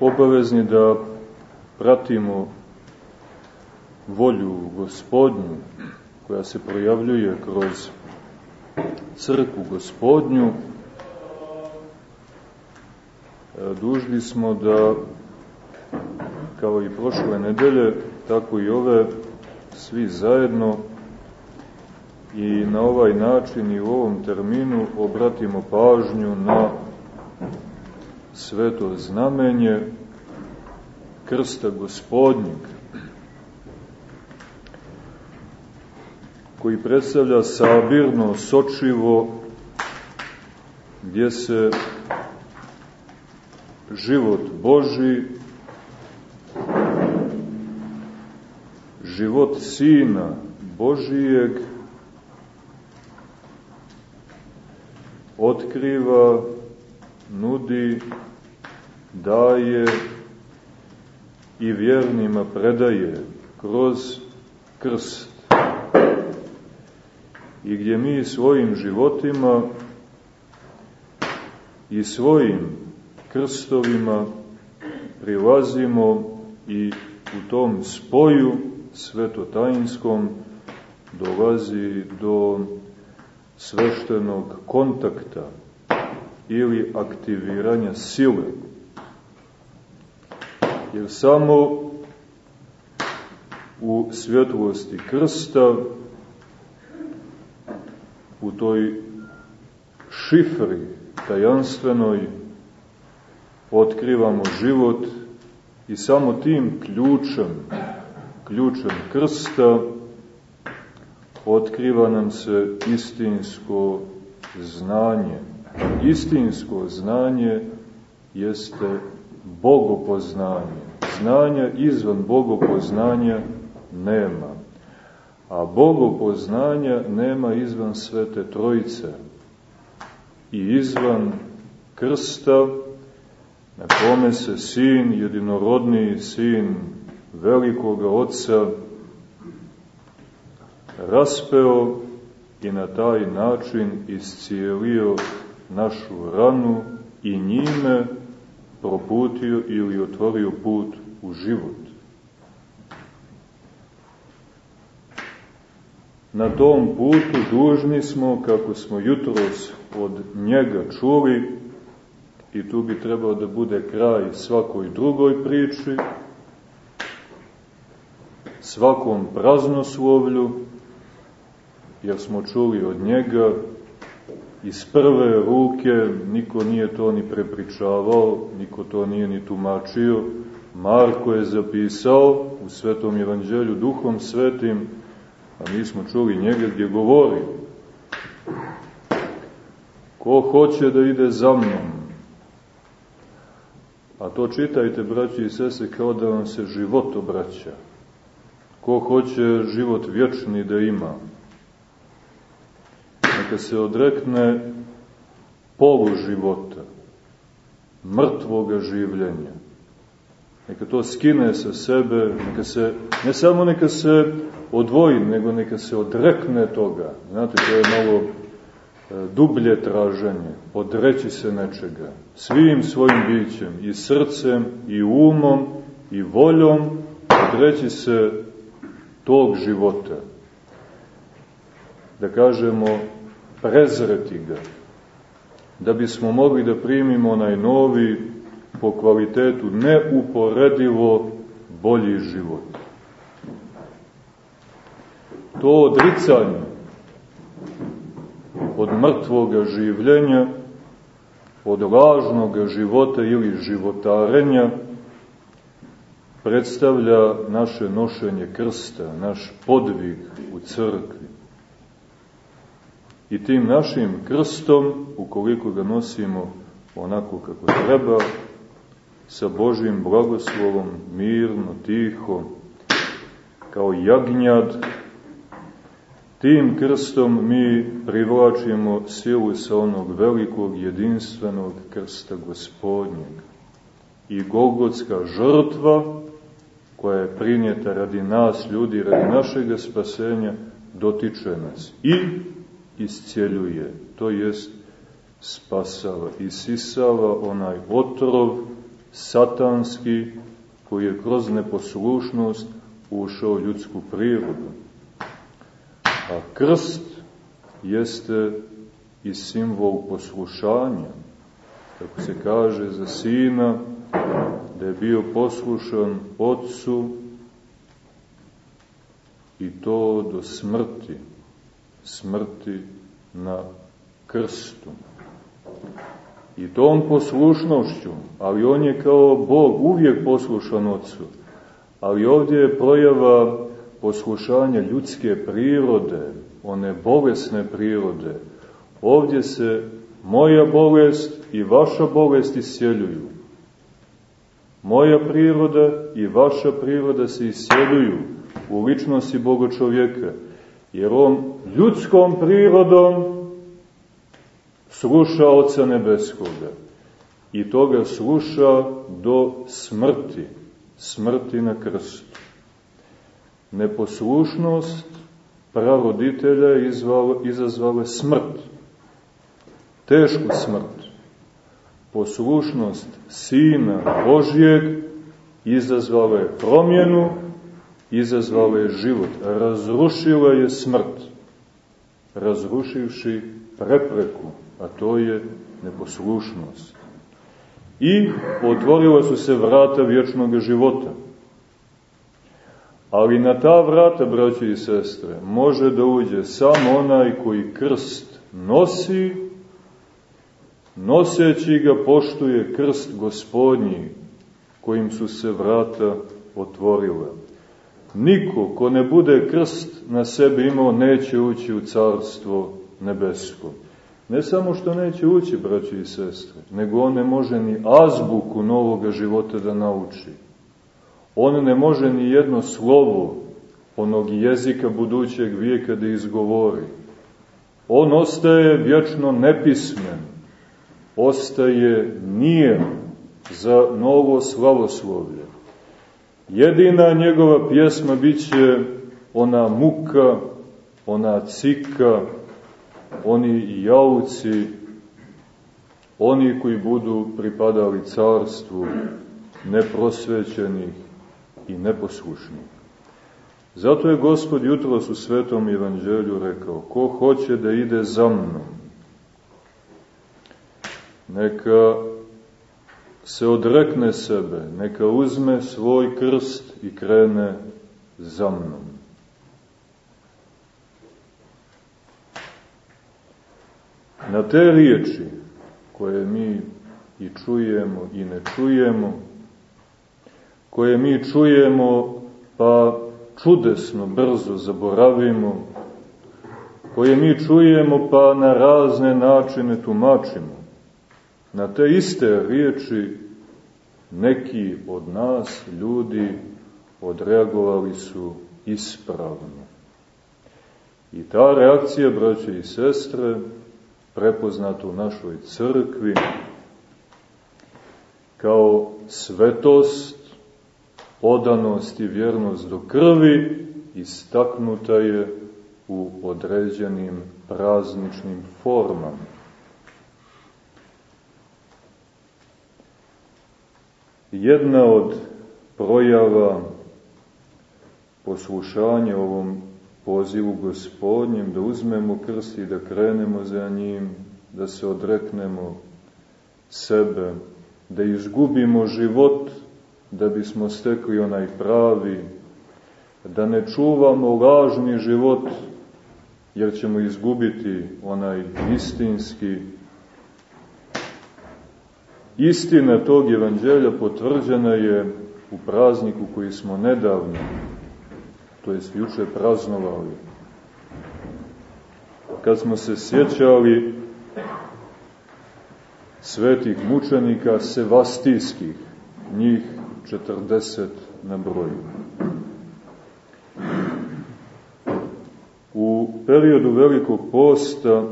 obavezni da pratimo volju gospodnju koja se projavljuje kroz crkvu gospodnju, e, dužni smo da, kao i prošle nedelje, tako i ove, svi zajedno i na ovaj način i u ovom terminu obratimo pažnju na sveto znamenje krsta gospodnjeg, koji predstavlja sabirno sočivo gdje se život Boži, život Sina Božijeg otkriva, nudi, daje i vjernima predaje kroz krst i gdje mi svojim životima i svojim krstovima prilazimo i u tom spoju svetotajinskom dolazi do sveštenog kontakta ili aktiviranja sile. Jer samo u svjetlosti krsta u toj šifri tajanstvenoj otkrivamo život i samo tim ključem, ključem krsta, otkriva nam se istinsko znanje. Istinsko znanje jeste bogopoznanje. Znanja izvan bogopoznanja nema a bogopoznanja nema izvan Svete Trojice i izvan krsta na kome se sin, jedinorodni sin velikoga Otca raspeo i na taj način iscijelio našu ranu i njime proputio ili otvorio put u život. Na tom putu dužni smo, kako smo jutros od njega čuli, i tu bi trebao da bude kraj svakoj drugoj priči, svakom praznoslovlju, jer smo čuli od njega iz prve ruke, niko nije to ni prepričavao, niko to nije ni tumačio, Marko je zapisao u Svetom evanđelju Duhom Svetim, a mi smo čuli njega gdje govori ko hoće da ide za mnom a to čitajte braći i sese kao da vam se život obraća. Ko hoće život vječni da ima neka se odrekne polu života mrtvoga življenja neka to skine sa sebe neka se, ne samo neka se odvoji, nego neka se odrekne toga. Znate, to je malo e, dublje traženje, odreći se nečega, svim svojim bićem, i srcem, i umom, i voljom, odreći se tog života. Da kažemo, prezreti ga, da bismo mogli da primimo onaj novi, po kvalitetu neuporedivo bolji život to odricanje od mrtvoga življenja, od lažnog života ili životarenja, predstavlja naše nošenje krsta, naš podvig u crkvi. I tim našim krstom, ukoliko ga nosimo onako kako treba, sa Božim blagoslovom, mirno, tiho, kao jagnjad, Tim krstom mi privlačimo silu sa onog velikog jedinstvenog krsta gospodnjeg. I Golgotska žrtva, koja je prinjeta radi nas, ljudi, radi našeg spasenja, dotiče nas i iscijeljuje, to jest spasava, isisava onaj otrov satanski, koji je kroz neposlušnost ušao ljudsku prirodu. A krst jeste i simbol poslušanja. Kako se kaže za sina, da je bio poslušan ocu i to do smrti, smrti na krstu. I tom poslušnošću, ali on je kao Bog uvijek poslušan ocu, ali ovdje je projava poslušanja ljudske prirode, one bolesne prirode. Ovdje se moja bolest i vaša bolest isjeljuju. Moja priroda i vaša priroda se isjeljuju u ličnosti Boga čovjeka, jer on ljudskom prirodom sluša Oca Nebeskoga i toga sluša do smrti, smrti na krstu. Neposlušnost praroditelja izazvala smrt, tešku smrt. Poslušnost Sina Božijeg izazvala je promjenu, izazvala je život, razrušila je smrt, razrušivši prepreku, a to je neposlušnost. I otvorila su se vrata vječnog života. Ali na ta vrata, braći i sestre, može da uđe samo onaj koji krst nosi, noseći ga poštuje krst gospodnji, kojim su se vrata otvorile. Niko ko ne bude krst na sebi imao, neće ući u carstvo nebesko. Ne samo što neće ući, braći i sestre, nego on ne može ni azbuku novoga života da nauči On ne može ni jedno slovo onog jezika budućeg vijeka da izgovori. On ostaje vječno nepismen, ostaje nijem za novo slavoslovlje. Jedina njegova pjesma biće ona muka, ona cika, oni jauci, oni koji budu pripadali carstvu neprosvećenih i neposlušnih. Zato je Gospod jutros u Svetom Evanđelju rekao, ko hoće da ide za mnom, neka se odrekne sebe, neka uzme svoj krst i krene za mnom. Na te riječi koje mi i čujemo i ne čujemo, koje mi čujemo pa čudesno brzo zaboravimo, koje mi čujemo pa na razne načine tumačimo. Na te iste riječi neki od nas, ljudi, odreagovali su ispravno. I ta reakcija, braće i sestre, prepoznata u našoj crkvi, kao svetost, odanost i vjernost do krvi istaknuta je u određenim prazničnim formama. Jedna od projava poslušanja ovom pozivu gospodnjem, da uzmemo krst i da krenemo za njim, da se odreknemo sebe, da izgubimo život da bismo stekli onaj pravi, da ne čuvamo lažni život, jer ćemo izgubiti onaj istinski. Istina tog evanđelja potvrđena je u prazniku koji smo nedavno, to je juče praznovali. Kad smo se sjećali svetih mučenika sevastijskih, njih 40 na broju. U periodu velikog posta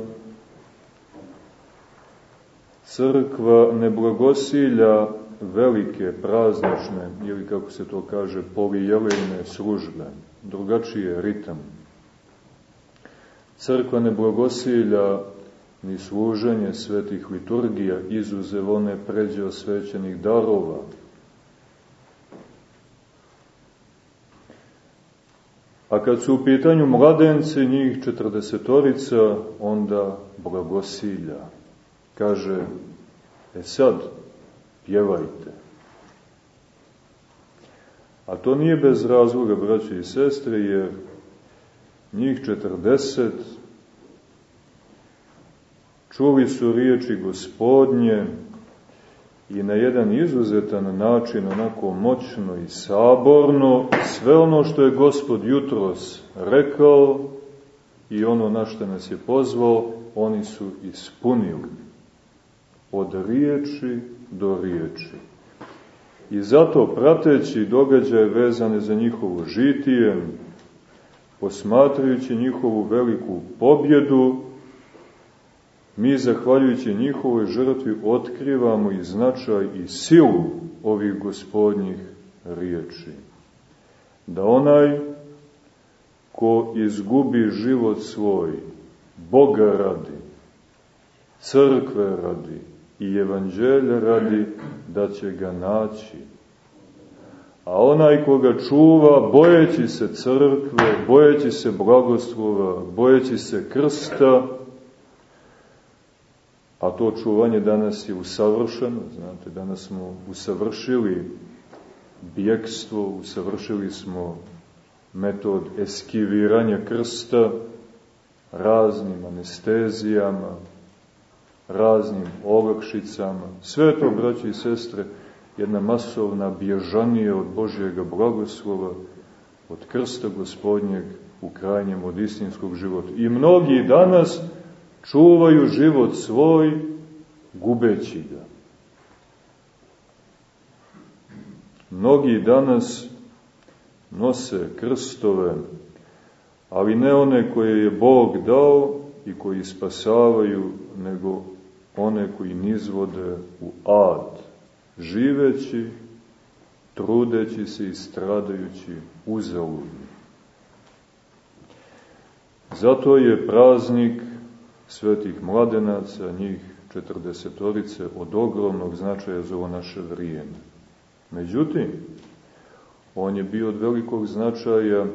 crkva ne blagosilja velike praznične, ili kako se to kaže, polijelejne službe, drugačiji je ritam. Crkva ne blagosilja ni služenje svetih liturgija, izuzev one pređe osvećenih darova. A kad su u pitanju mladenci, njih četrdesetorica, onda blagosilja. Kaže, e sad, pjevajte. A to nije bez razloga, braće i sestre, jer njih četrdeset čuli su riječi gospodnje i na jedan izuzetan način, onako moćno i saborno, sve ono što je gospod jutros rekao i ono na što nas je pozvao, oni su ispunili. Od riječi do riječi. I zato, prateći događaje vezane za njihovo žitije, posmatrajući njihovu veliku pobjedu, mi, zahvaljujući njihovoj žrtvi, otkrivamo i značaj i silu ovih gospodnjih riječi. Da onaj ko izgubi život svoj, Boga radi, crkve radi i evanđelja radi, da će ga naći. A onaj koga čuva, bojeći se crkve, bojeći se blagoslova, bojeći se krsta, a to čuvanje danas je usavršeno, znate, danas smo usavršili bjekstvo, usavršili smo metod eskiviranja krsta raznim anestezijama, raznim olakšicama. Sve to, braći i sestre, jedna masovna bježanija od Božjega blagoslova, od krsta gospodnjeg u krajnjem od istinskog života. I mnogi danas čuvaju život svoj gubeći ga. Mnogi danas nose krstove, ali ne one koje je Bog dao i koji spasavaju, nego one koji nizvode u ad, živeći, trudeći se i stradajući uzaludno. Zato je praznik svetih mladenaca, njih četrdesetorice, od ogromnog značaja za ovo naše vrijeme. Međutim, on je bio od velikog značaja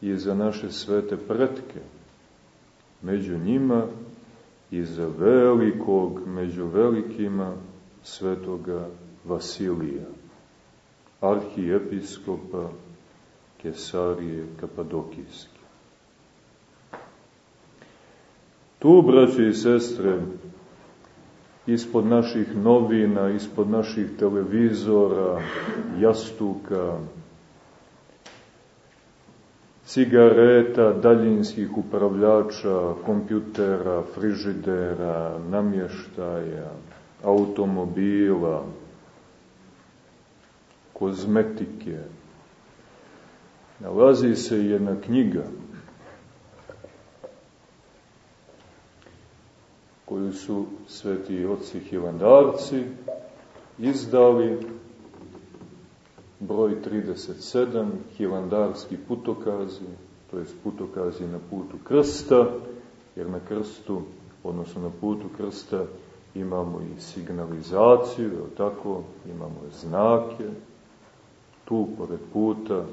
i za naše svete pretke. Među njima i za velikog među velikima svetoga Vasilija, arhijepiskopa Kesarije Kapadokijske. Tu, braće i sestre, ispod naših novina, ispod naših televizora, jastuka, cigareta, daljinskih upravljača, kompjutera, frižidera, namještaja, automobila, kozmetike. Nalazi se jedna knjiga koju su sveti oci hilandarci izdali broj 37, hilandarski putokazi, to je putokazi na putu krsta, jer na krstu, odnosno na putu krsta, imamo i signalizaciju, je tako, imamo znake, tu pored puta,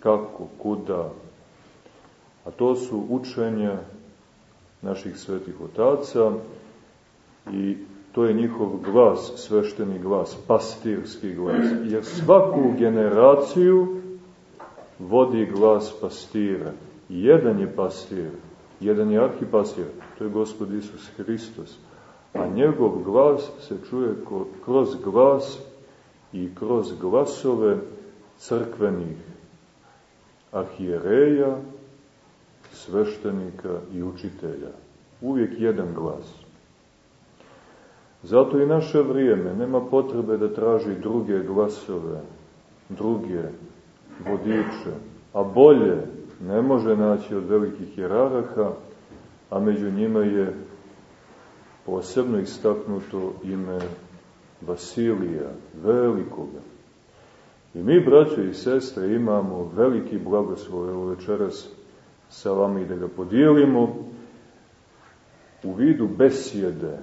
kako, kuda, a to su učenja naših svetih otaca i To je njihov glas, svešteni glas, pastirski glas. Jer svaku generaciju vodi glas pastira. Jedan je pastir, jedan je arhipastir, to je Gospod Isus Hristos. A njegov glas se čuje kroz glas i kroz glasove crkvenih arhijereja, sveštenika i učitelja. Uvijek jedan glas. Zato i naše vrijeme nema potrebe da traži druge glasove, druge vodiče, a bolje ne može naći od velikih jeraraha, a među njima je posebno istaknuto ime Vasilija, velikoga. I mi, braće i sestre, imamo veliki blagoslov, evo večeras sa vama i da ga podijelimo, u vidu besjede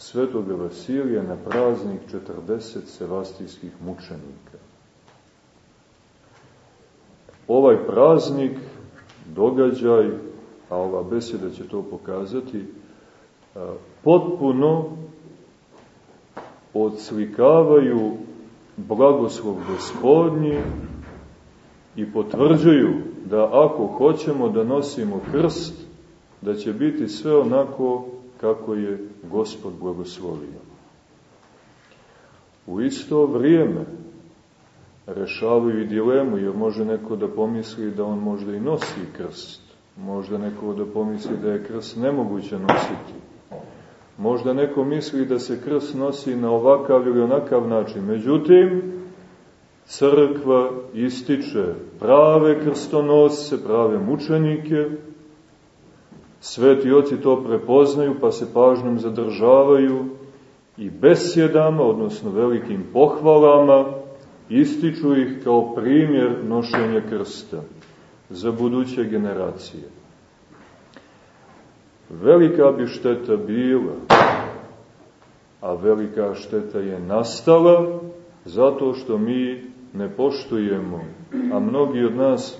svetoga Vasilija na praznik 40 sevastijskih mučenika. Ovaj praznik, događaj, a ova besjeda će to pokazati, potpuno odslikavaju blagoslov gospodnji i potvrđuju da ako hoćemo da nosimo krst, da će biti sve onako kako je Gospod blagoslovio. U isto vrijeme rešavaju i dilemu, jer može neko da pomisli da on možda i nosi krst. Možda neko da pomisli da je krst nemoguće nositi. Možda neko misli da se krst nosi na ovakav ili onakav način. Međutim, crkva ističe prave krstonosce, prave mučenike, Sveti oci to prepoznaju pa se pažnjom zadržavaju i besjedama, odnosno velikim pohvalama, ističu ih kao primjer nošenja krsta za buduće generacije. Velika bi šteta bila, a velika šteta je nastala zato što mi ne poštujemo, a mnogi od nas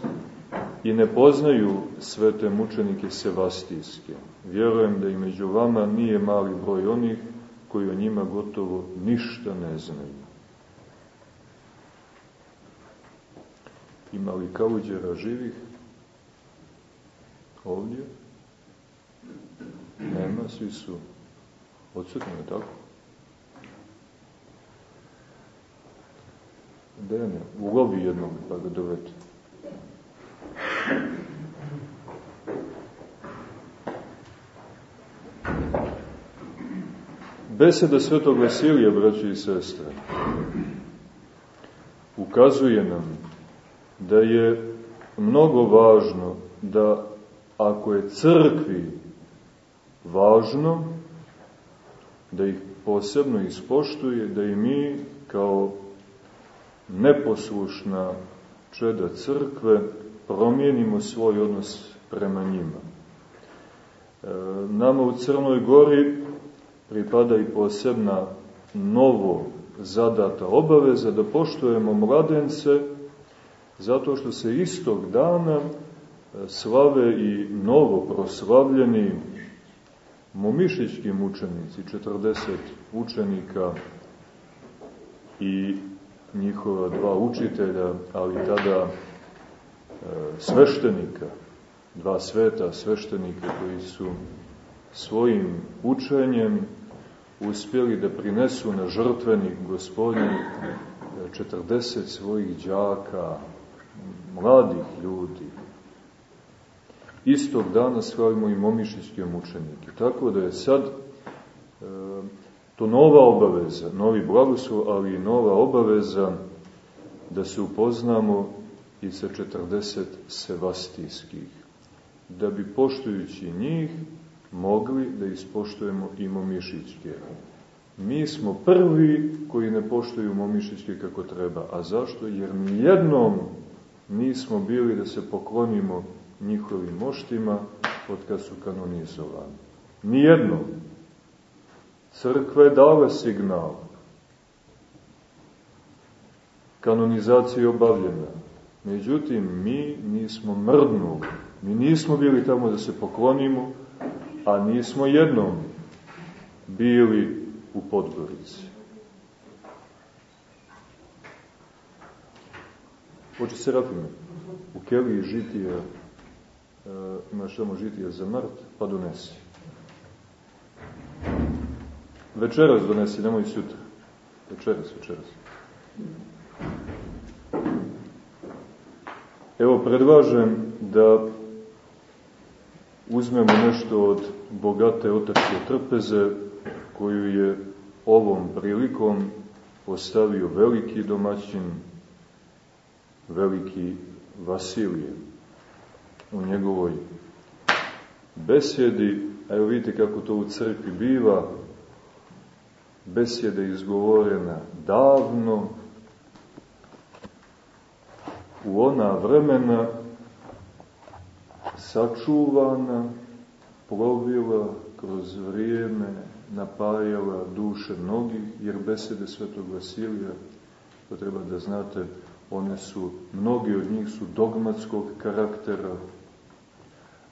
i ne poznaju svete mučenike sevastijske. Vjerujem da i među vama nije mali broj onih koji o njima gotovo ništa ne znaju. Ima li kauđera živih? Ovdje? Nema, svi su odsutni, tako? Dene, ulovi jednog pa ga dovete. Beseda svetog Vasilija, braći i sestre, ukazuje nam da je mnogo važno da ako je crkvi važno, da ih posebno ispoštuje, da i mi kao neposlušna čeda crkve promijenimo svoj odnos prema njima. E, nama u Crnoj Gori pripada i posebna novo zadata obaveza da poštujemo mladence zato što se istog dana e, slave i novo proslavljeni momišićki mučenici, 40 učenika i njihova dva učitelja, ali tada sveštenika, dva sveta sveštenika koji su svojim učenjem uspjeli da prinesu na žrtvenik gospodin 40 svojih đaka, mladih ljudi. Istog dana slavimo i momišićke mučenike. Tako da je sad e, to nova obaveza, novi blagoslov, ali i nova obaveza da se upoznamo i sa 40 sevastijskih, da bi poštujući njih mogli da ispoštujemo i momišićke. Mi smo prvi koji ne poštuju momišićke kako treba. A zašto? Jer nijednom nismo bili da se poklonimo njihovim moštima od kad su kanonizovani. Nijednom. Crkva je dala signal. Kanonizacija je obavljena. Međutim, mi nismo mrdnuli. Mi nismo bili tamo da se poklonimo, a nismo jednom bili u Podgorici. Oče Serafime, u Keliji žitija, e, imaš samo žitija za mrt, pa donesi. Večeras donesi, nemoj sutra. Večeras, večeras. Evo, predlažem da uzmemo nešto od bogate otačke trpeze, koju je ovom prilikom postavio veliki domaćin, veliki Vasilije. U njegovoj besjedi, a evo vidite kako to u crkvi biva, besjeda izgovorena davno, u ona vremena sačuvana, plovila, kroz vrijeme napajala duše mnogih, jer besede svetog Vasilija, to treba da znate, one su, mnogi od njih su dogmatskog karaktera.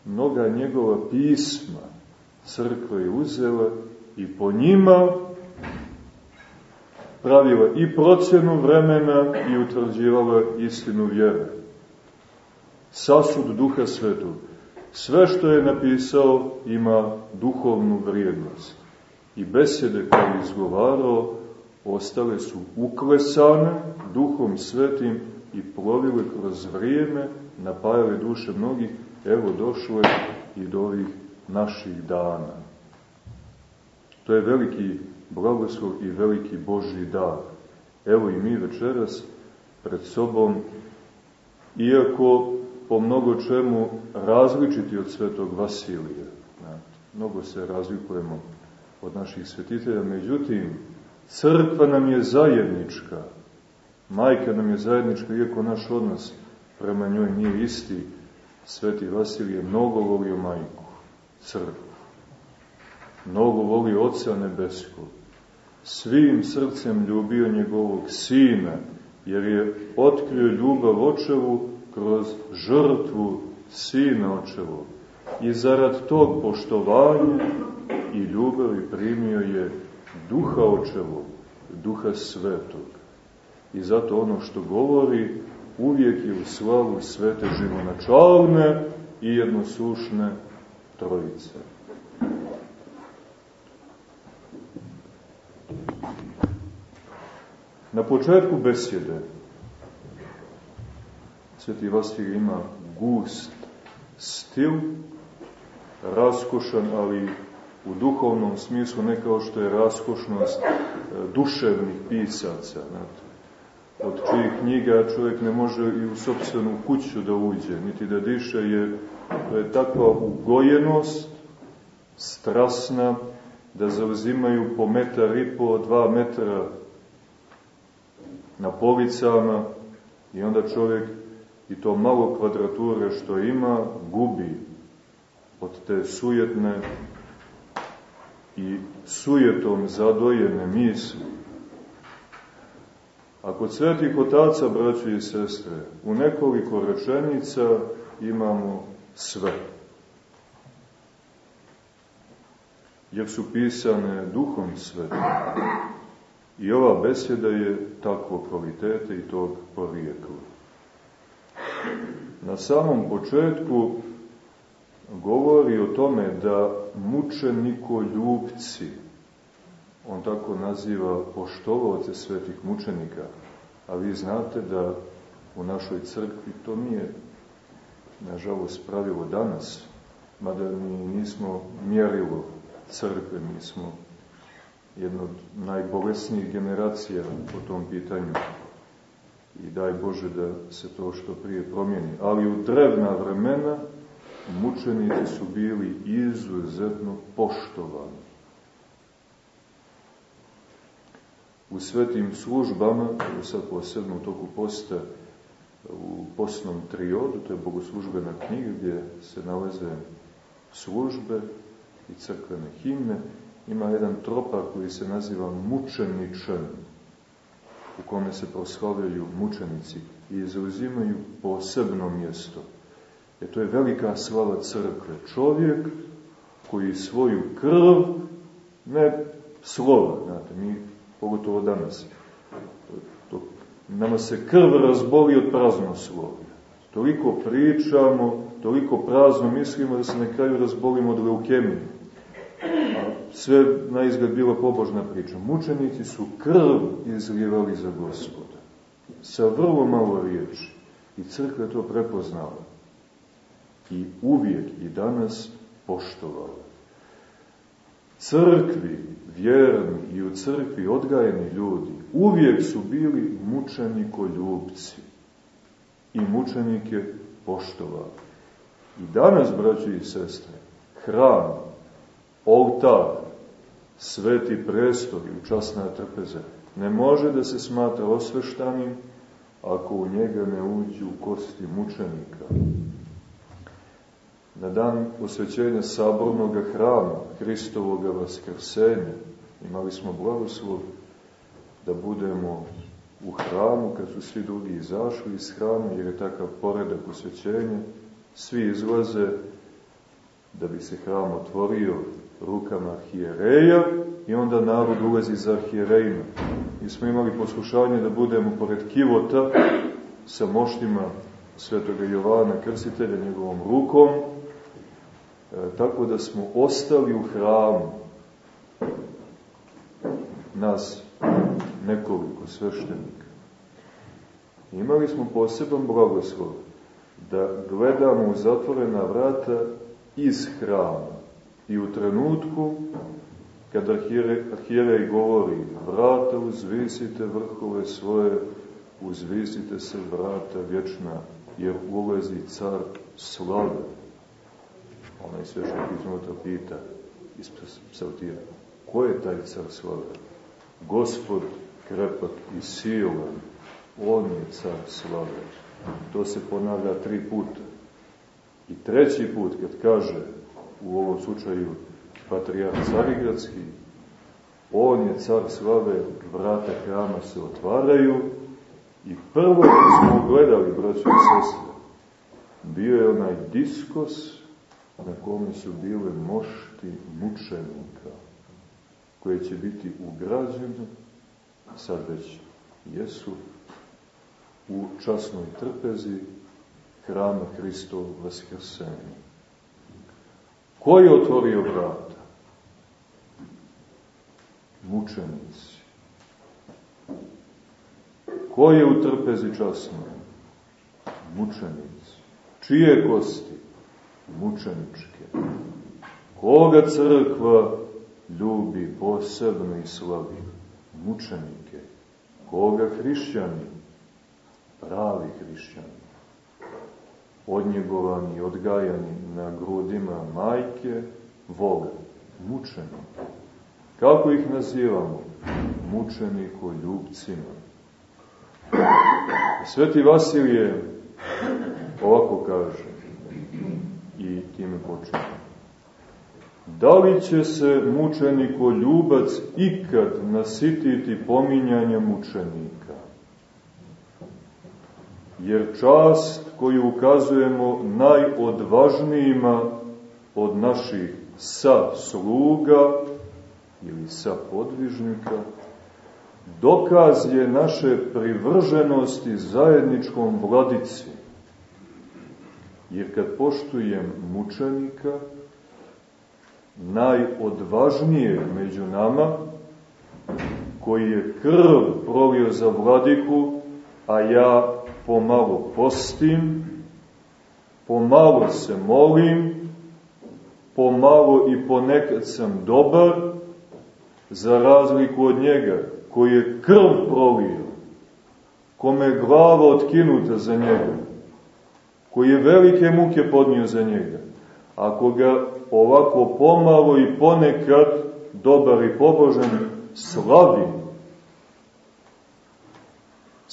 Mnoga njegova pisma crkva je uzela i po njima pravila i procenu vremena i utvrđivala istinu vjere. Sasud duha svetog. Sve što je napisao ima duhovnu vrijednost. I besede koje je izgovarao ostale su uklesane duhom svetim i plovile kroz vrijeme, napajale duše mnogih, evo došlo je i do ovih naših dana. To je veliki blagoslov i veliki Božji dar. Evo i mi večeras pred sobom, iako po mnogo čemu različiti od svetog Vasilija, mnogo se razlikujemo od naših svetitelja, međutim, crkva nam je zajednička, majka nam je zajednička, iako naš odnos prema njoj nije isti, sveti Vasilije mnogo volio majku, crkvu, mnogo volio Otca Nebeskog, svim srcem ljubio njegovog sina, jer je otkrio ljubav očevu kroz žrtvu sina očevog. I zarad tog poštovanja i ljubavi primio je duha očevog, duha svetog. I zato ono što govori uvijek je u slavu svete živonačalne i jednosušne trojice. Na početku besjede Sveti Vasilij ima gust stil, raskošan, ali u duhovnom smislu ne kao što je raskošnost e, duševnih pisaca. Znate. Od čijih knjiga čovjek ne može i u sobstvenu kuću da uđe, niti da diše, je, to je takva ugojenost, strasna, da zauzimaju po metar i po dva metra na policama i onda čovjek i to malo kvadrature što ima gubi od te sujetne i sujetom zadojene misli. A kod svetih otaca, braći i sestre, u nekoliko rečenica imamo sve. Jer su pisane duhom svetim. I ova besjeda je takvo kvalitete i tog porijekla. Na samom početku govori o tome da mučeniko ljubci, on tako naziva poštovaoce svetih mučenika, a vi znate da u našoj crkvi to nije nažalost pravilo danas, mada mi nismo mjerilo crkve, mi smo jedna od najbolesnijih generacija po tom pitanju i daj Bože da se to što prije promijeni. Ali u drevna vremena mučenici su bili izuzetno poštovani. U svetim službama, sad posebno u toku posta, u postnom triodu, to je bogoslužbena knjiga gdje se nalaze službe i crkvene himne, ima jedan tropar koji se naziva mučeničan, u kome se proslavljaju mučenici i zauzimaju posebno mjesto. E to je velika slava crkve. Čovjek koji svoju krv, ne slova, znate, mi, pogotovo danas, to, nama se krv razboli od prazno slovja. Toliko pričamo, toliko prazno mislimo da se na kraju razbolimo od leukemije sve na izgled bila pobožna priča. Mučenici su krv izljevali za gospoda. Sa vrlo malo riječi. I crkva to prepoznala. I uvijek i danas poštovala. Crkvi, vjerni i u crkvi odgajeni ljudi, uvijek su bili mučenikoljubci. I mučenike poštovali. I danas, braći i sestre, hram oltar, sveti prestor i časna trpeza, ne može da se smatra osveštanim ako u njega ne uđu kosti mučenika. na dan osvećenja sabornog hrama, Hristovog vaskrsenja, imali smo blagoslov da budemo u hramu kad su svi drugi izašli iz hrama, jer je takav poredak osvećenja, svi izlaze da bi se hram otvorio rukama arhijereja i onda narod ulazi za arhijerejima. Mi smo imali poslušanje da budemo pored kivota sa moštima svetoga Jovana Krstitelja njegovom rukom, e, tako da smo ostali u hramu nas nekoliko sveštenika. Imali smo poseban blagoslov da gledamo u zatvorena vrata iz hrama i u trenutku kada arhijerej govori vrata uzvisite vrhove svoje, uzvisite se vrata vječna, jer ulazi car slave. Onaj svešnik iznutra pita iz psaltira, ko je taj car slave? Gospod krepak i silan, on je car slave. To se ponavlja tri puta. I treći put kad kaže u ovom slučaju patrijarh Carigradski, on je car slave, vrata hrama se otvaraju i prvo što smo gledali, braćo i sestre, bio je onaj diskos na kome su bile mošti mučenika, koje će biti ugrađene, sad već jesu, u časnoj trpezi hrama Hristov Vaskrsenja. Ko je otvorio vrata? Mučenici. Ko je u trpezi časno? Mučenici. Čije kosti? Mučeničke. Koga crkva ljubi posebno i slavi? Mučenike. Koga hrišćani? Pravi hrišćani odnjegovani odgajani na grudima majke, voga, mučeni. Kako ih nazivamo? Mučeniko ljubcima. Sveti Vasilije ovako kaže i time počne. Da li će se mučeniko ljubac ikad nasititi pominjanja mučenika? Jer čast koju ukazujemo najodvažnijima od naših sa sluga ili sa podvižnika, dokaz je naše privrženosti zajedničkom vladici. Jer kad poštujem mučenika, najodvažnije među nama, koji je krv prolio za vladiku, a ja pomalo postim, pomalo se molim, pomalo i ponekad sam dobar, za razliku od njega, koji je krv prolio, kome je glava otkinuta za njega, koji je velike muke podnio za njega, ako ga ovako pomalo i ponekad, dobar i pobožan, slavim,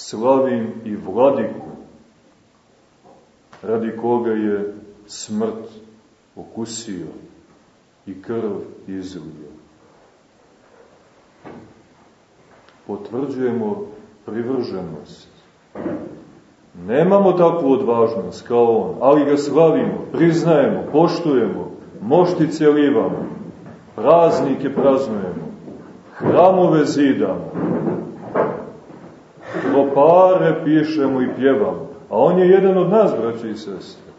slavim i vladiku, radi koga je smrt okusio i krv izlio. Potvrđujemo privrženost. Nemamo takvu odvažnost kao on, ali ga slavimo, priznajemo, poštujemo, moštice livamo, praznike praznujemo, hramove zidamo, tropare pišemo i pjevamo. A on je jedan od nas, braći i sestre.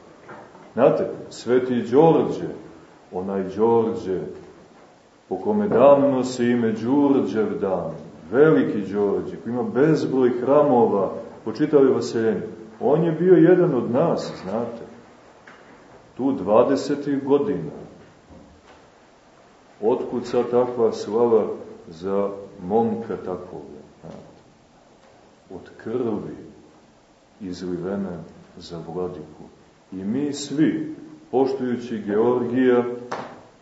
Znate, sveti Đorđe, onaj Đorđe, po kome davno se ime Đurđev dan, veliki Đorđe, koji ima bezbroj hramova po čitavoj vaseljeni, on je bio jedan od nas, znate, tu 20. godina. Otkud sad takva slava za momka takvog? Od krvi izlivene za vladiku. I mi svi, poštujući Georgija,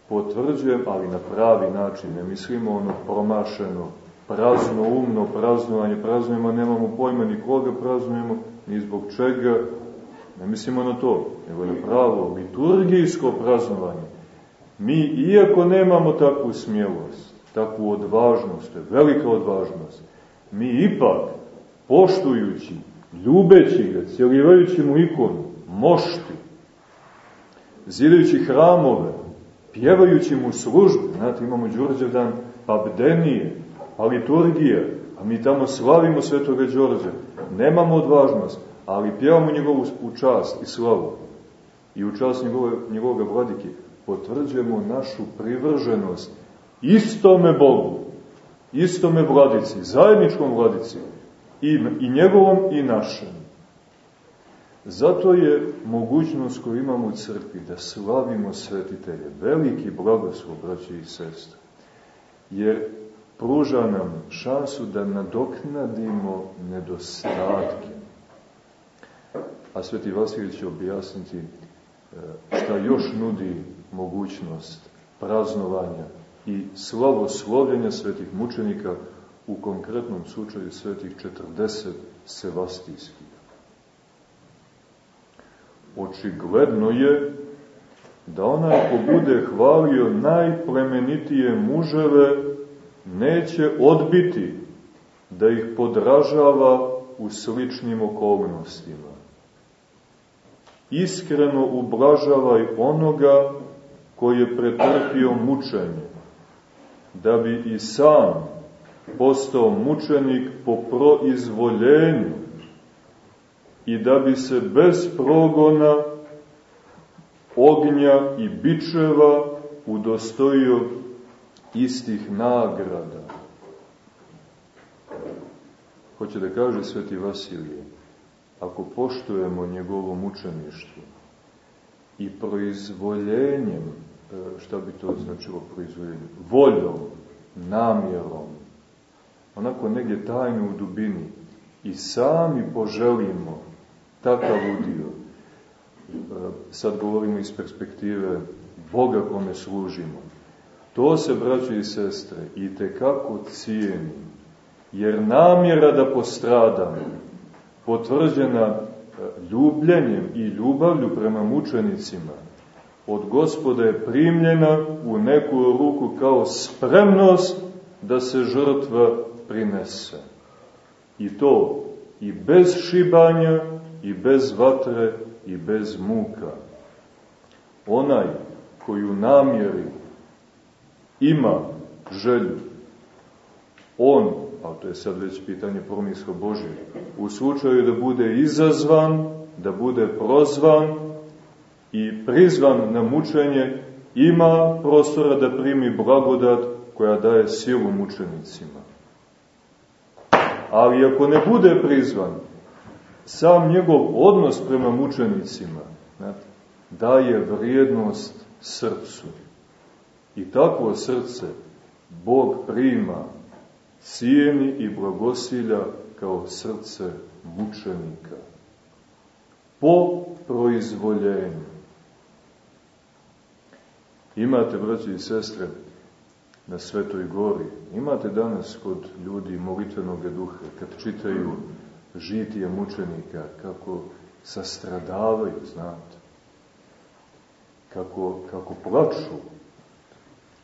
potvrđujem, ali na pravi način, ne mislimo ono promašeno, prazno umno praznovanje, praznujemo, nemamo pojma ni koga praznujemo, ni zbog čega, ne mislimo na to, nego na pravo liturgijsko praznovanje. Mi, iako nemamo takvu smjelost, takvu odvažnost, velika odvažnost, mi ipak, poštujući, ljubeći ga, cijelivajući mu ikonu, mošti, zidajući hramove, pjevajući mu službe, znate, imamo Đurđevdan abdenije, pa liturgija, a mi tamo slavimo svetoga Đorđa, nemamo odvažnost, ali pjevamo njegovu čast i slavu. I u čast njegove, njegovoga vladike, potvrđujemo našu privrženost istome Bogu, istome vladici, zajedničkom vladici, i, i njegovom i našem. Zato je mogućnost koju imamo u crkvi da slavimo svetitelje, veliki blagoslov, braći i sestre, jer pruža nam šansu da nadoknadimo nedostatke. A Sveti Vasilij će objasniti e, šta još nudi mogućnost praznovanja i slavoslovljenja svetih mučenika u konkretnom slučaju svetih 40 sevastijskih. Očigledno je da onaj ko bude hvalio najplemenitije muževe neće odbiti da ih podražava u sličnim okolnostima. Iskreno ublažavaj onoga koji je pretrpio mučenje, da bi i sam postao mučenik po proizvoljenju i da bi se bez progona, ognja i bičeva udostojio istih nagrada. Hoće da kaže sveti Vasilije, ako poštujemo njegovo mučeništvo i proizvoljenjem, e, šta bi to značilo proizvoljenjem, voljom, namjerom, onako negdje tajno u dubini, i sami poželimo takav udio. E, sad govorimo iz perspektive Boga kome služimo. To se, braći i sestre, i tekako cijeni, jer namjera da postradamo, potvrđena e, ljubljenjem i ljubavlju prema mučenicima, od gospoda je primljena u neku ruku kao spremnost da se žrtva prinese. I to i bez šibanja, i bez vatre, i bez muka. Onaj koji u namjeri ima želju, on, a to je sad već pitanje promiska Božje, u slučaju da bude izazvan, da bude prozvan i prizvan na mučenje, ima prostora da primi blagodat koja daje silu mučenicima. Ali ako ne bude prizvan, sam njegov odnos prema mučenicima daje vrijednost srcu. I takvo srce Bog prima, cijeni i blagosilja kao srce mučenika. Po proizvoljenju. Imate, braći i sestre, na Svetoj gori, imate danas kod ljudi molitvenog duha, kad čitaju žitije mučenika, kako sastradavaju, znate, kako, kako plaču,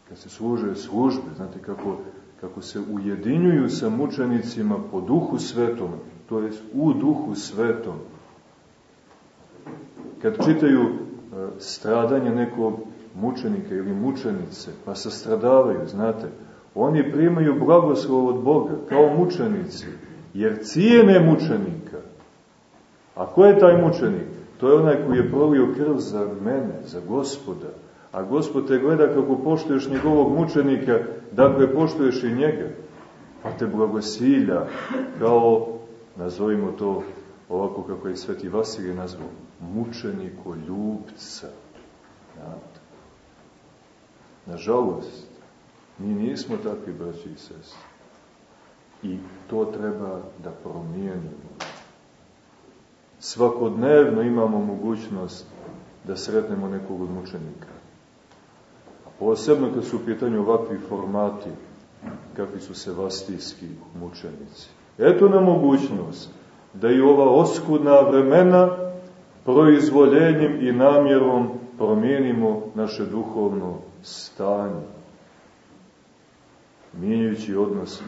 kad se služe službe, znate, kako, kako se ujedinjuju sa mučenicima po duhu svetom, to je u duhu svetom. Kad čitaju e, stradanje nekog mučenika ili mučenice, pa sastradavaju, znate, oni primaju blagoslov od Boga, kao mučenici, jer cijene mučenika. A ko je taj mučenik? To je onaj koji je prolio krv za mene, za gospoda. A gospod te gleda kako poštuješ njegovog mučenika, dakle poštuješ i njega. Pa te blagosilja kao, nazovimo to ovako kako je sveti Vasilij nazvao, mučeniko ljubca. Znate. Nažalost, mi nismo takvi braći i sestri. I to treba da promijenimo. Svakodnevno imamo mogućnost da sretnemo nekog od mučenika. Posebno kad su u pitanju ovakvi formati, kakvi su sevastijski mučenici. Eto nam mogućnost da i ova oskudna vremena proizvoljenjem i namjerom promijenimo naše duhovno stanje. Mijenjujući odnos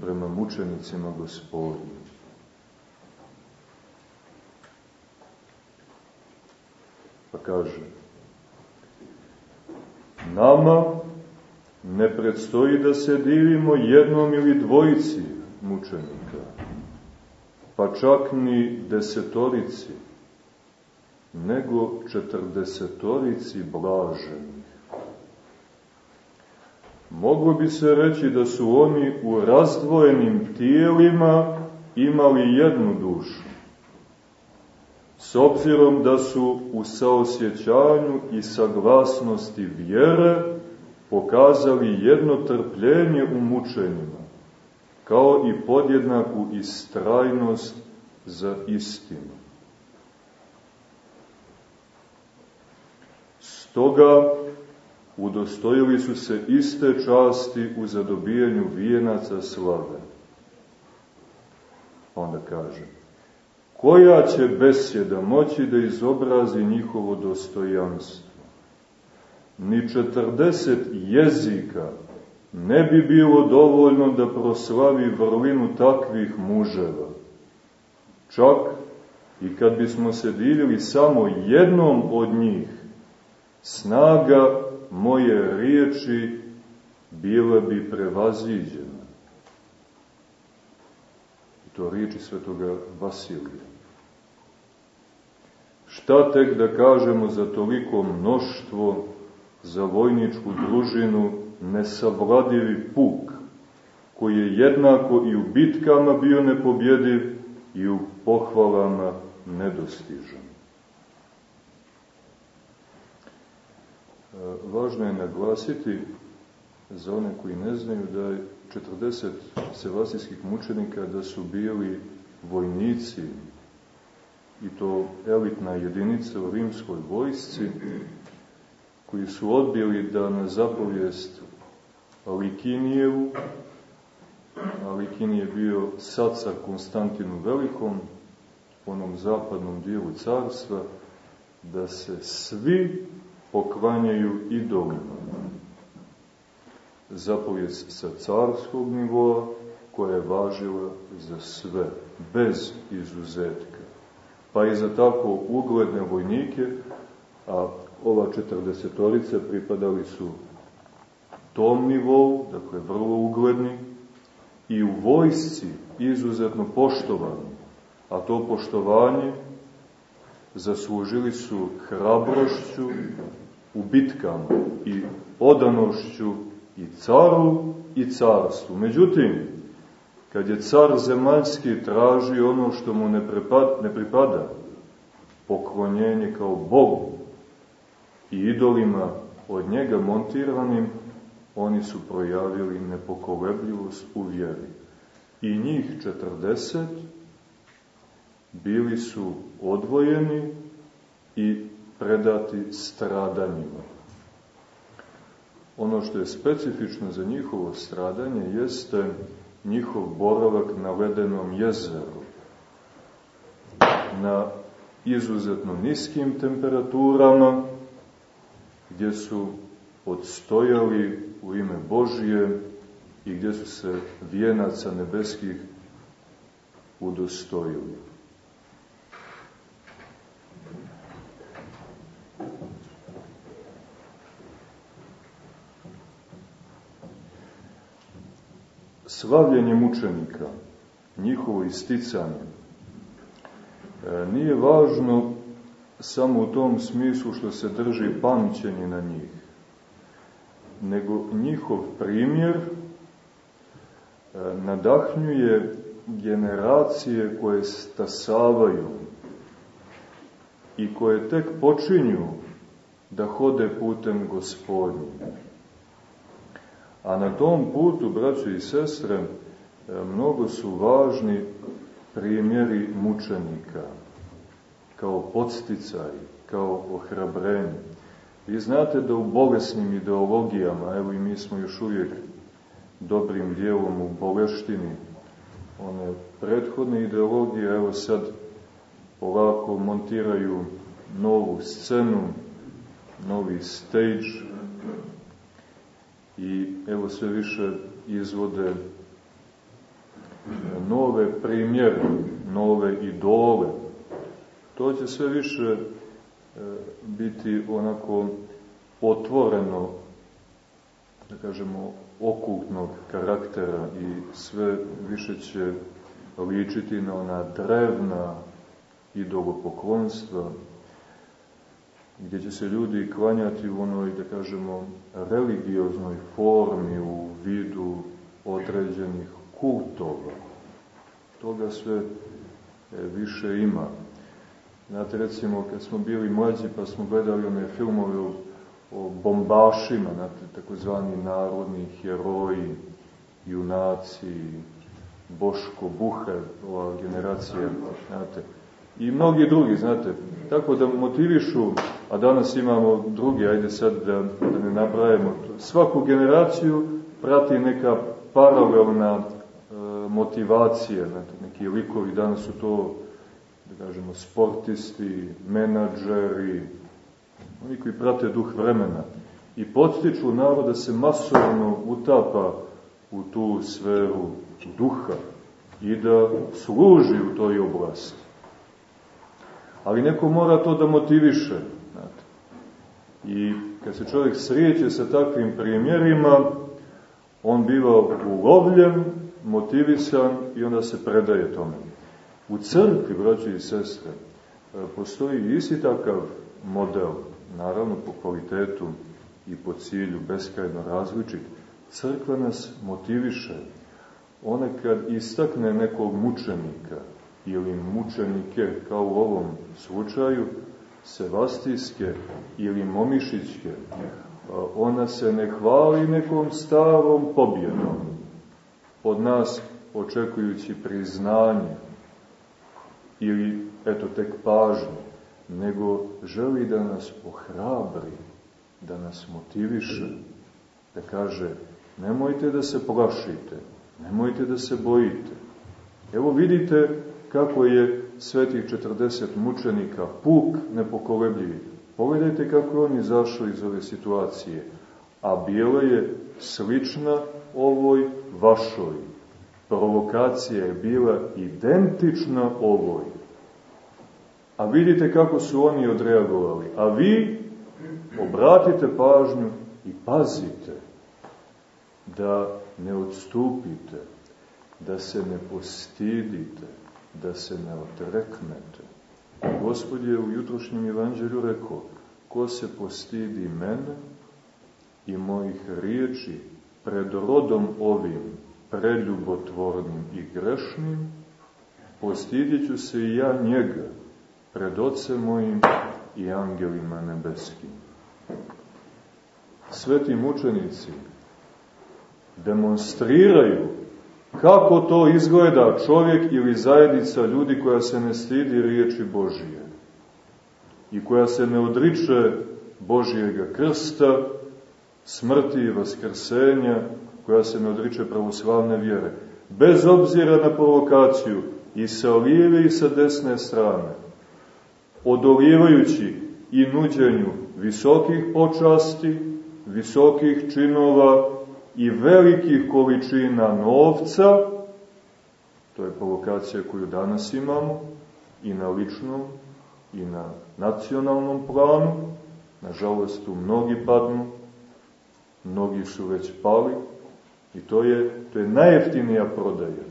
prema mučenicima gospodinu. Pa kaže, nama ne predstoji da se divimo jednom ili dvojici mučenika, pa čak ni desetorici, nego četrdesetorici blaženih. Moglo bi se reći da su oni u razdvojenim tijelima imali jednu dušu, s obzirom da su u saosjećanju i saglasnosti vjere pokazali jedno trpljenje u mučenjima, kao i podjednaku istrajnost za istinu. Stoga udostojili su se iste časti u zadobijanju vijenaca slave. Onda kaže, koja će besjeda moći da izobrazi njihovo dostojanstvo? Ni četrdeset jezika ne bi bilo dovoljno da proslavi vrlinu takvih muževa. Čak i kad bismo se divili samo jednom od njih, snaga moje riječi bila bi prevaziđena. I to riječi svetoga Vasilija. Šta tek da kažemo za toliko mnoštvo, za vojničku družinu, nesavladivi puk, koji je jednako i u bitkama bio nepobjediv i u pohvalama nedostižan. Važno je naglasiti za one koji ne znaju da je 40 sevasijskih mučenika da su bili vojnici i to elitna jedinica u rimskoj vojsci koji su odbili da na zapovijest Likinijevu, a Likinije bio sad sa Konstantinu Velikom, onom zapadnom dijelu carstva, da se svi poklanjaju idolima. Zapovijest sa carskog nivoa koja je važila za sve, bez izuzetka. Pa i za tako ugledne vojnike, a ova četrdesetorica pripadali su tom nivou, dakle vrlo ugledni, i u vojsci izuzetno poštovani, a to poštovanje zaslužili su hrabrošću u bitkama i odanošću i caru i carstvu. Međutim, kad je car zemaljski traži ono što mu ne, pripada, ne pripada, poklonjenje kao Bogu i idolima od njega montiranim, oni su projavili nepokolebljivost u vjeri. I njih 40 bili su odvojeni i predati stradanjima. Ono što je specifično za njihovo stradanje jeste njihov boravak na ledenom jezeru, na izuzetno niskim temperaturama, gdje su odstojali u ime Božije i gdje su se vijenaca nebeskih udostojili. Slavljenje mučenika, njihovo isticanje, e, nije važno samo u tom smislu što se drži pamćenje na njih, nego njihov primjer e, nadahnjuje generacije koje stasavaju i koje tek počinju da hode putem gospodnjim. A na tom putu, braćo i sestre, e, mnogo su važni primjeri mučenika, kao podsticaj, kao ohrabrenje. Vi znate da u bolesnim ideologijama, evo i mi smo još uvijek dobrim dijelom u boleštini, one prethodne ideologije, evo sad polako montiraju novu scenu, novi stage i evo sve više izvode nove primjere, nove idole. To će sve više e, biti onako otvoreno, da kažemo, okultnog karaktera i sve više će ličiti na ona drevna idolopoklonstva, gdje će se ljudi klanjati u onoj, da kažemo, religioznoj formi u vidu određenih kultova. Toga sve e, više ima. Znate, recimo, kad smo bili mlađi pa smo gledali one filmove o, o bombašima, znate, takozvani narodni heroji, junaci, Boško Buher, ova generacija, znate, i mnogi drugi, znate, tako da motivišu, a danas imamo drugi, ajde sad da, da ne nabrajemo, svaku generaciju prati neka paralelna e, motivacija, znate, neki likovi, danas su to, da kažemo, sportisti, menadžeri, oni koji prate duh vremena i podstiču narod da se masovno utapa u tu sferu duha i da služi u toj oblasti. Ali neko mora to da motiviše. I kad se čovjek srijeće sa takvim primjerima, on biva ulovljen, motivisan i onda se predaje tome. U crkvi, braći i sestre, postoji isti takav model, naravno po kvalitetu i po cilju beskrajno različit. Crkva nas motiviše. Ona kad istakne nekog mučenika, ili mučenike, kao u ovom slučaju, sevastijske ili momišićke, ona se ne hvali nekom starom pobjedom, od nas očekujući priznanje ili, eto, tek pažnje, nego želi da nas ohrabri, da nas motiviše, da kaže, nemojte da se plašite, nemojte da se bojite. Evo vidite kako je svetih 40 mučenika, puk nepokolebljivi. Pogledajte kako on izašao iz ove situacije. A bila je slična ovoj vašoj. Provokacija je bila identična ovoj. A vidite kako su oni odreagovali. A vi obratite pažnju i pazite da ne odstupite, da se ne postidite, da se ne odreknete. Gospod je u jutrošnjem evanđelju rekao, ko se postidi mene i mojih riječi pred rodom ovim preljubotvornim i grešnim, postidit se i ja njega pred ocem mojim i angelima nebeskim. Sveti mučenici demonstriraju Kako to izgleda čovjek ili zajednica ljudi koja se ne stidi riječi Božije i koja se ne odriče Božijega krsta, smrti i vaskrsenja, koja se ne odriče pravoslavne vjere, bez obzira na provokaciju i sa lijeve i sa desne strane, odolivajući i nuđenju visokih počasti, visokih činova i velikih količina novca, to je provokacija koju danas imamo, i na ličnom, i na nacionalnom planu, nažalost tu mnogi padnu, mnogi su već pali, i to je, to je najjeftinija prodaja.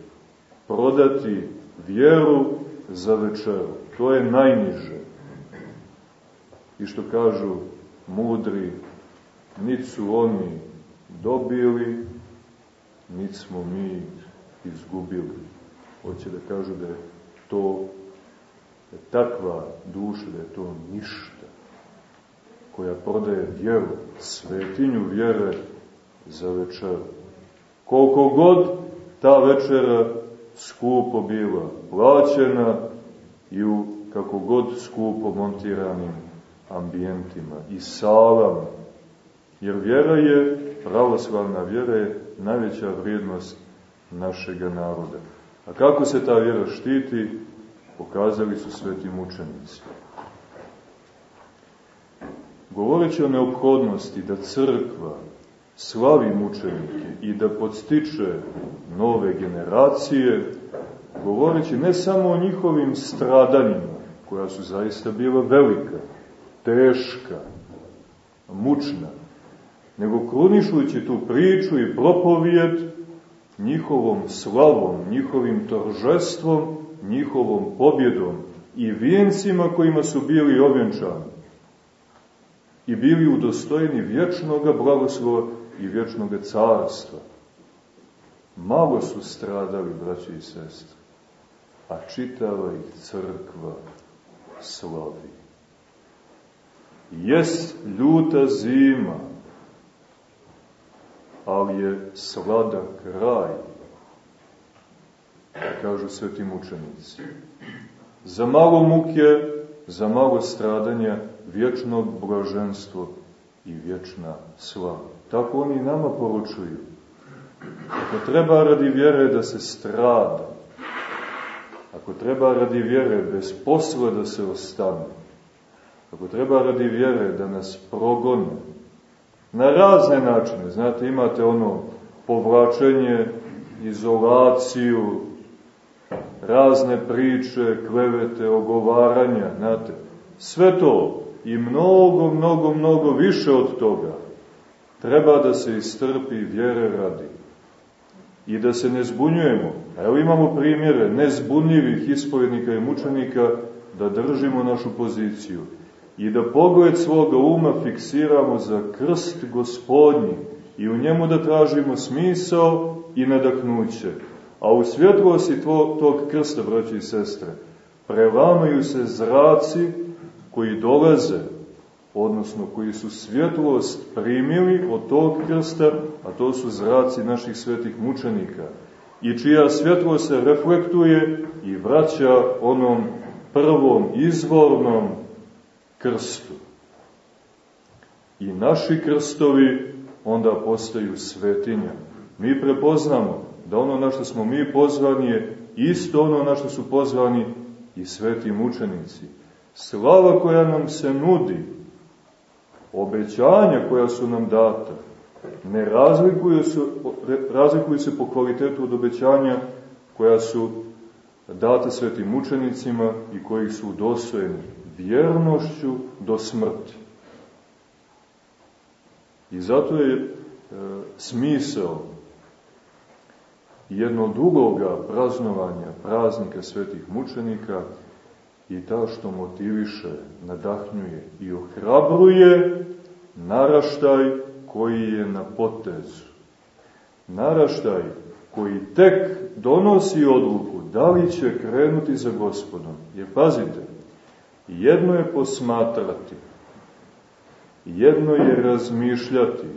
Prodati vjeru za večeru, to je najniže. I što kažu mudri, niti su oni dobili, niti smo mi izgubili. Hoće da kažu da je to da je takva duša, da je to ništa, koja prodaje vjeru, svetinju vjere za večeru. Koliko god ta večera skupo bila plaćena i u kako god skupo montiranim ambijentima i salama, jer vjera je pravoslavna vjera je najveća vrijednost našeg naroda. A kako se ta vjera štiti? pokazali su sveti mučenici. Govoreći o neophodnosti da crkva slavi mučenike i da podstiče nove generacije, govoreći ne samo o njihovim stradanjima, koja su zaista bila velika, teška, mučna, nego krunišujući tu priču i propovijed njihovom slavom, njihovim toržestvom, njihovom pobjedom i vijencima kojima su bili ovjenčani i bili udostojeni vječnoga blagoslova i vječnoga carstva. Malo su stradali, braći i sestre, a čitava ih crkva slavi. Jes ljuta zima, ali je sladak raj, kažu sveti mučenici. Za malo muke, za malo stradanja, vječno blaženstvo i vječna slava. Tako oni nama poručuju. Ako treba radi vjere da se strada, ako treba radi vjere bez posla da se ostane, ako treba radi vjere da nas progone, na razne načine, znate, imate ono povlačenje, izolaciju, razne priče, klevete, ogovaranja, znate, sve to i mnogo, mnogo, mnogo više od toga treba da se istrpi vjere radi. I da se ne zbunjujemo. Evo imamo primjere nezbunjivih ispovjednika i mučenika da držimo našu poziciju i da pogled svoga uma fiksiramo za krst gospodnji i u njemu da tražimo smisao i nadahnuće. A u svjetlosti tog krsta, braći i sestre, prelamaju se zraci koji dolaze, odnosno koji su svjetlost primili od tog krsta, a to su zraci naših svetih mučenika, i čija svjetlost se reflektuje i vraća onom prvom izvornom krstu. I naši krstovi onda postaju svetinja. Mi prepoznamo da ono na što smo mi pozvani je isto ono na što su pozvani i sveti mučenici. Slava koja nam se nudi, obećanja koja su nam data, ne razlikuju se, razlikuju se po kvalitetu od obećanja koja su data svetim mučenicima i kojih su udostojeni vjernošću do smrti. I zato je e, smisao jednog drugoga praznovanja praznika svetih mučenika i ta što motiviše, nadahnjuje i ohrabruje naraštaj koji je na potezu. Naraštaj koji tek donosi odluku da li će krenuti za gospodom. Jer pazite, jedno je posmatrati, jedno je razmišljati,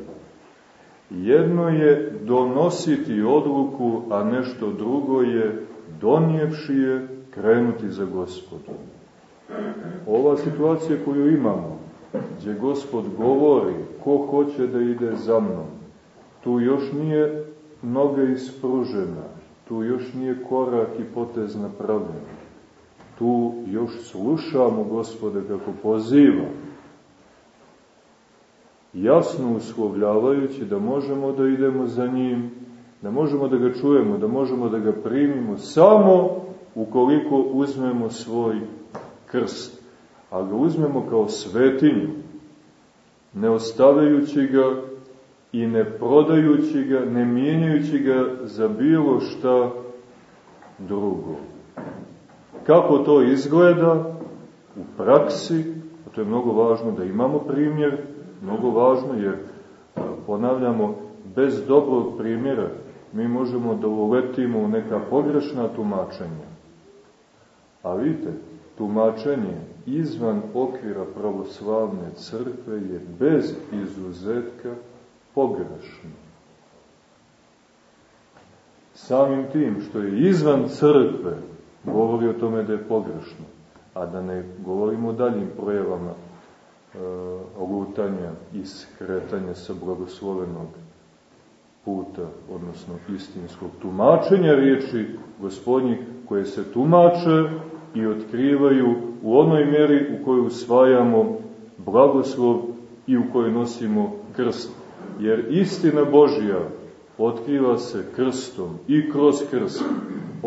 jedno je donositi odluku, a nešto drugo je donijevši je krenuti za gospodom. Ova situacija koju imamo, gdje gospod govori ko hoće da ide za mnom, tu još nije noga ispružena, tu još nije korak i potez napravljen. Tu još slušamo gospode kako poziva, jasno uslovljavajući da možemo da idemo za njim, da možemo da ga čujemo, da možemo da ga primimo samo ukoliko uzmemo svoj krst, a ga uzmemo kao svetinju, ne ostavljajući ga i ne prodajući ga, ne mijenjajući ga za bilo šta drugo. Kako to izgleda u praksi, a to je mnogo važno da imamo primjer, mnogo važno jer, ponavljamo, bez dobrog primjera mi možemo da uletimo u neka pogrešna tumačenja. A vidite, tumačenje izvan okvira pravoslavne crkve je bez izuzetka pogrešno. Samim tim što je izvan crkve govori o tome da je pogrešno, a da ne govorimo o daljim projevama lutanja i skretanja sa blagoslovenog puta, odnosno istinskog tumačenja riječi gospodnjih koje se tumače i otkrivaju u onoj mjeri u kojoj usvajamo blagoslov i u kojoj nosimo krst. Jer istina Božja otkriva se krstom i kroz krst.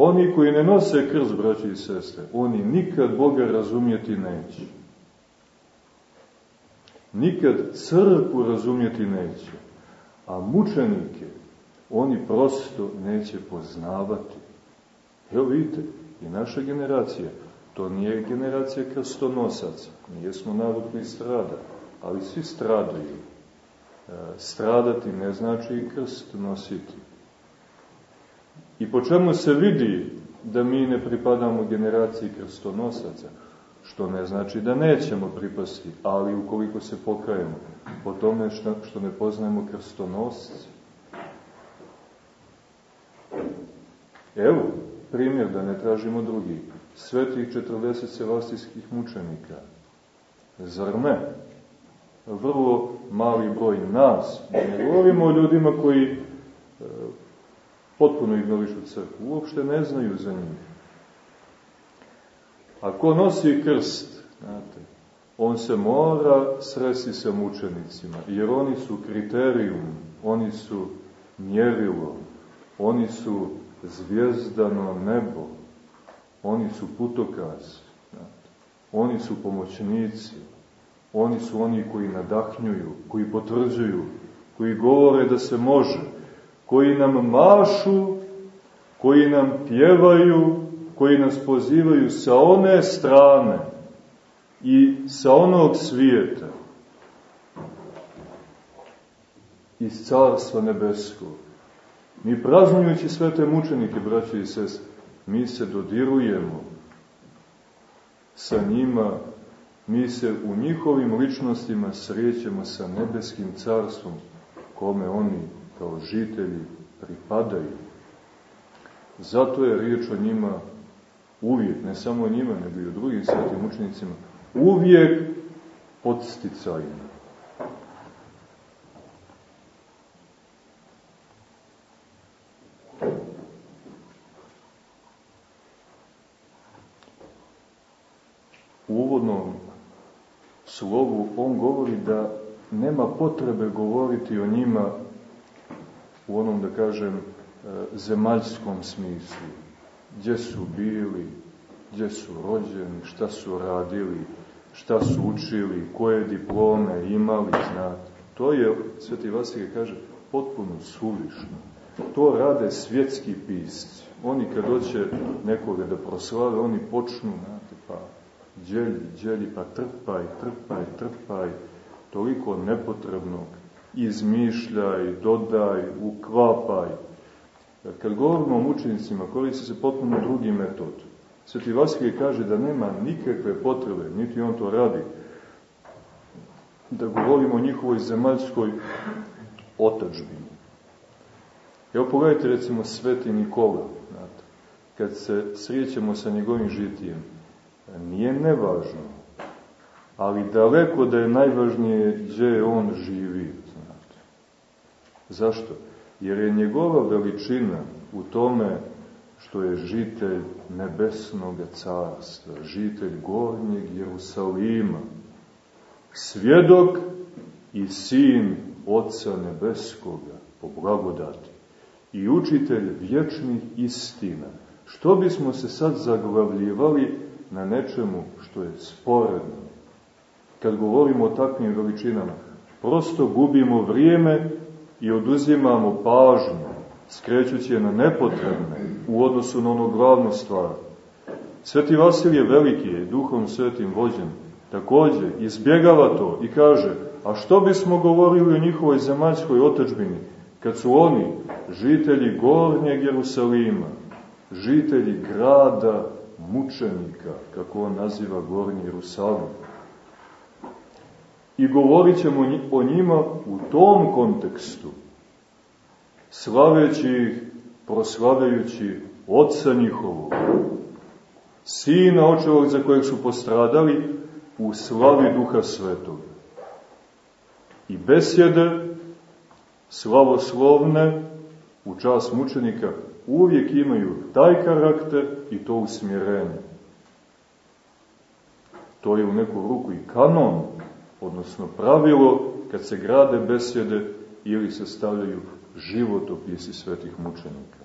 Oni koji ne nose krst, braći i sestre, oni nikad Boga razumjeti neće. Nikad crkvu razumjeti neće. A mučenike oni prosto neće poznavati. Evo vidite, i naša generacija, to nije generacija krstonosaca, nije smo narod koji strada, ali svi stradaju. E, stradati ne znači i krst nositi. I po čemu se vidi da mi ne pripadamo generaciji krstonosaca? Što ne znači da nećemo pripasti, ali ukoliko se pokajemo, po tome što, što ne poznajemo krstonosce. Evo, primjer da ne tražimo drugi. Svetih 40 sevastijskih mučenika. Zar ne? Vrlo mali broj nas. Ne govorimo o ljudima koji potpuno ignorišu crkvu. Uopšte ne znaju za njih. Ako nosi krst, znate, on se mora sresti sa mučenicima, jer oni su kriterijum, oni su mjerilo, oni su zvijezdano nebo, oni su putokaz, oni su pomoćnici, oni su oni koji nadahnjuju, koji potvrđuju, koji govore da se može, koji nam mašu, koji nam pjevaju, koji nas pozivaju sa one strane i sa onog svijeta, iz Carstva Nebeskog. Mi praznujući sve te mučenike, braće i sest, mi se dodirujemo sa njima, mi se u njihovim ličnostima srećemo sa nebeskim carstvom, kome oni kao žitelji pripadaju. Zato je riječ o njima uvijek, ne samo o njima, nego i o drugim svetim učenicima, uvijek podsticajna. uvodnom slovu on govori da nema potrebe govoriti o njima u onom, da kažem, e, zemaljskom smislu. Gdje su bili, gdje su rođeni, šta su radili, šta su učili, koje diplome imali, znate. To je, Sveti Vasilij kaže, potpuno suvišno. To rade svjetski pisci. Oni kad hoće nekoga da proslave, oni počnu, znate, pa djelji, djelji, pa trpaj, trpaj, trpaj, toliko nepotrebnog, izmišljaj, dodaj, ukvapaj. Kad govorimo o mučenicima, koristi se potpuno drugi metod. Sveti Vasilij kaže da nema nikakve potrebe, niti on to radi, da govorimo o njihovoj zemaljskoj otačbini. Evo pogledajte recimo Sveti Nikola, znate, kad se srijećemo sa njegovim žitijem, nije nevažno, ali daleko da je najvažnije gdje on živi. Zašto? Jer je njegova veličina u tome što je žitelj nebesnog carstva, žitelj gornjeg Jerusalima, svjedok i sin Otca Nebeskoga po blagodati i učitelj vječnih istina. Što bismo se sad zaglavljivali na nečemu što je sporedno. Kad govorimo o takvim veličinama, prosto gubimo vrijeme i oduzimamo pažnju, skrećući je na nepotrebne u odnosu na ono glavno stvar. Sveti Vasilije Veliki je duhom svetim vođen, takođe izbjegava to i kaže, a što bismo govorili o njihovoj zemaljskoj otečbini, kad su oni žitelji gornjeg Jerusalima, žitelji grada mučenika, kako on naziva Gornji Jerusalim. I govorit ćemo o njima u tom kontekstu, slaveći ih, proslavljajući Otca njihovog, Sina očevog za kojeg su postradali, u slavi Duha Svetog. I besjede, slavoslovne, u čas mučenika, uvijek imaju taj karakter i to usmjerenje. To je u neku ruku i kanon, odnosno pravilo kad se grade besjede ili se stavljaju životopisi svetih mučenika.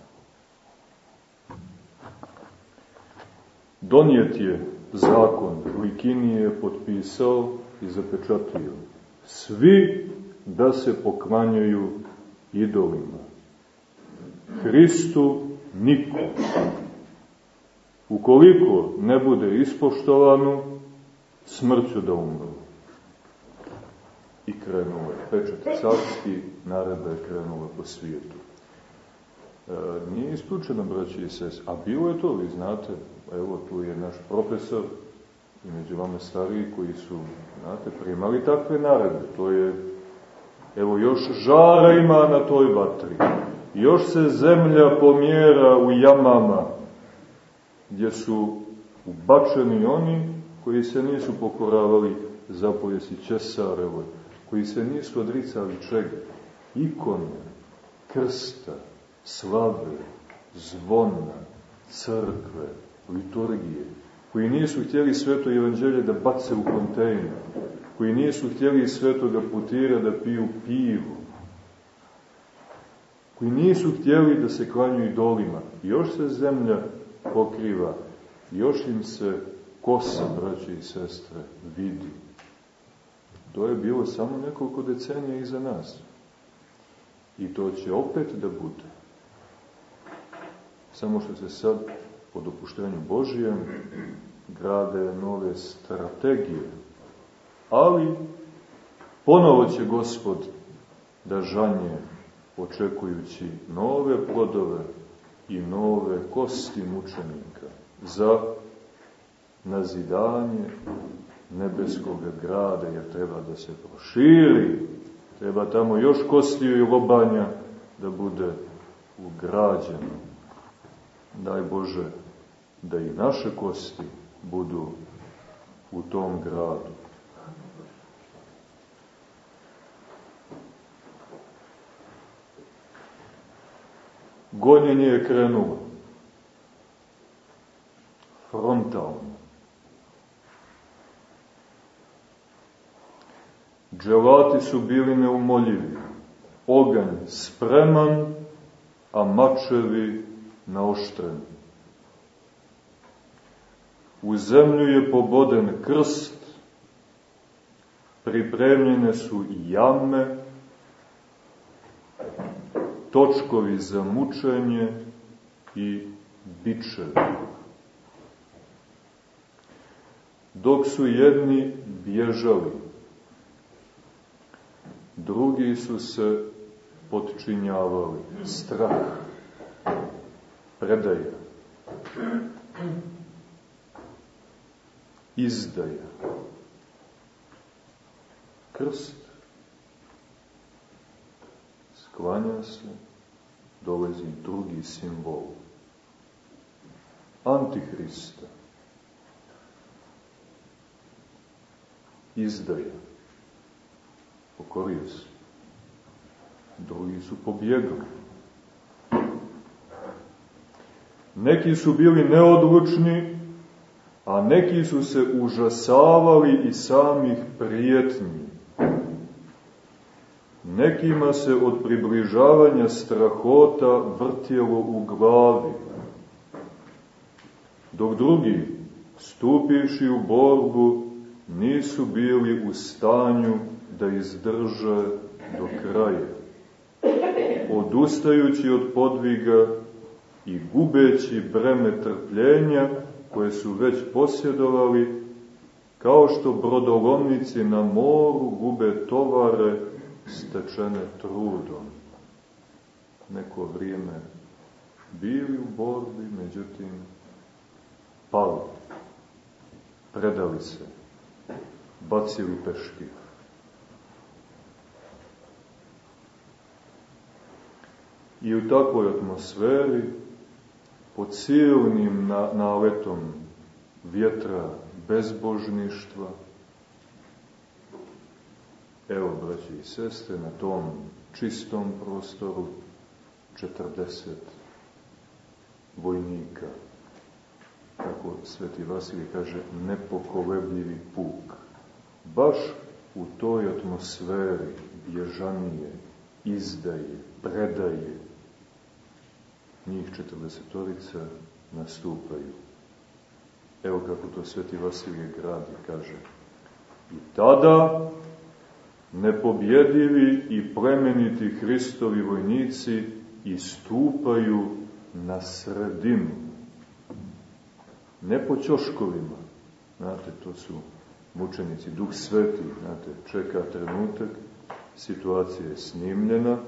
Donijet je zakon, Likinije je potpisao i zapečatio. Svi da se poklanjaju idolima. Hristu niko. Ukoliko ne bude ispoštovano, smrću da umru. I krenuo je pečat carski, naredba je krenula po svijetu. E, nije isključeno, braći i sest, a bilo je to, vi znate, evo tu je naš profesor, i među vama stariji koji su, znate, primali takve naredbe. To je, evo, još žara ima na toj vatri. Još se zemlja pomjera u jamama, gdje su ubačeni oni koji se nisu pokoravali zapojesi Česarevoj, koji se nisu odricali čega? Ikone, krsta, slave, zvona, crkve, liturgije, koji nisu htjeli sveto evanđelje da bace u kontejner, koji nisu htjeli svetoga putira da piju pivo, koji nisu htjeli da se klanju idolima. Još se zemlja pokriva, još im se kosa, braće i sestre, vidi. To je bilo samo nekoliko decenija iza nas. I to će opet da bude. Samo što se sad po dopuštenju Božijem grade nove strategije. Ali ponovo će Gospod da žanje očekujući nove plodove i nove kosti mučenika za nazidanje nebeskog grada, jer treba da se proširi, treba tamo još kostiju i lobanja da bude ugrađeno. Daj Bože da i naše kosti budu u tom gradu. Gonjenje je krenulo. Frontalno. Dželati su bili neumoljivi. Oganj spreman, a mačevi naoštreni. U zemlju je poboden krst, pripremljene su i jame, točkovi za mučenje i bičevi. Dok su jedni bježali, drugi su se podčinjavali. Strah, predaja, izdaja, krst, sklanja se, dolazi drugi simbol, Antihrista, izdaja, pokorio se, drugi su pobjegali. Neki su bili neodlučni a neki su se užasavali i samih prijetnji. Nekima se od približavanja strahota vrtjelo u glavi, dok drugi, stupivši u borbu, nisu bili u stanju da izdrže do kraja. Odustajući od podviga i gubeći breme trpljenja, koje su već posjedovali, kao što brodolomnici na moru gube tovare stečene trudom. Neko vrijeme bili u borbi, međutim, pali, predali se, bacili peški. I u takvoj atmosferi pod silnim naletom vjetra bezbožništva. Evo, braći i sestre, na tom čistom prostoru 40 vojnika, kako sveti Vasilij kaže, nepokolebljivi puk. Baš u toj atmosferi bježanije, izdaje, predaje, njih četrdesetorica nastupaju. Evo kako to sveti Vasilije gradi, kaže. I tada nepobjedivi i plemeniti Hristovi vojnici istupaju na sredinu. Ne po ćoškovima, znate, to su mučenici, duh sveti, znate, čeka trenutak, situacija je snimljena,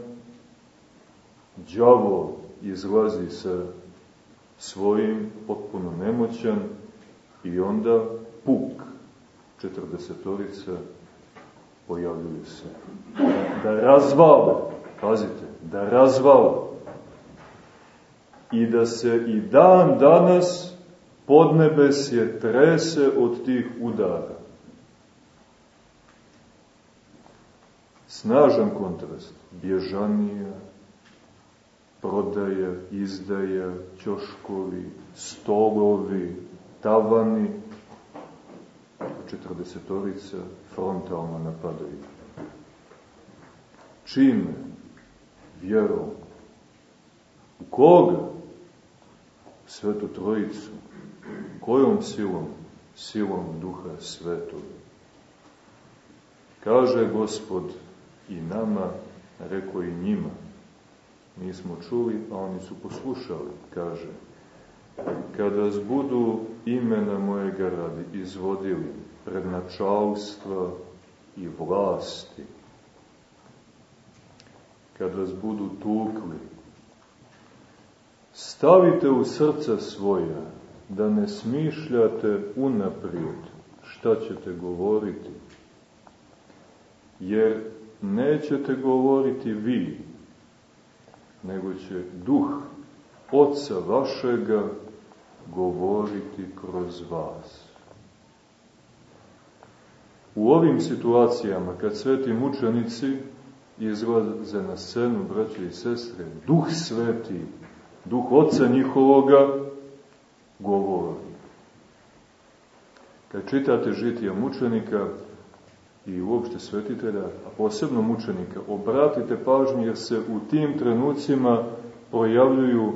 đavo izlazi sa svojim, potpuno nemoćan, i onda puk, četrdesetorica, pojavljuju se. Da razvale, pazite, da razvale. I da se i dan danas podnebesje trese od tih udara. Snažan kontrast, bježanija, prodaja, izdaja, ćoškovi, stolovi, tavani, četrdesetorica frontalno napadaju. Čime? Vjerom. U koga? Svetu Trojicu. Kojom silom? Silom Duha Svetog. Kaže Gospod i nama, rekao i njima. Mi smo čuli, a oni su poslušali, kaže. Kada vas budu imena mojega radi izvodili pred načalstva i vlasti, kad vas budu tukli, stavite u srca svoja da ne smišljate unaprijed šta ćete govoriti, jer nećete govoriti vi, nego će duh Otca vašega govoriti kroz vas. U ovim situacijama, kad sveti mučenici izlaze na scenu, braće i sestre, duh sveti, duh oca njihovoga, govori. Kad čitate žitija mučenika i uopšte svetitelja, a posebno mučenika, obratite pažnju jer se u tim trenucima projavljuju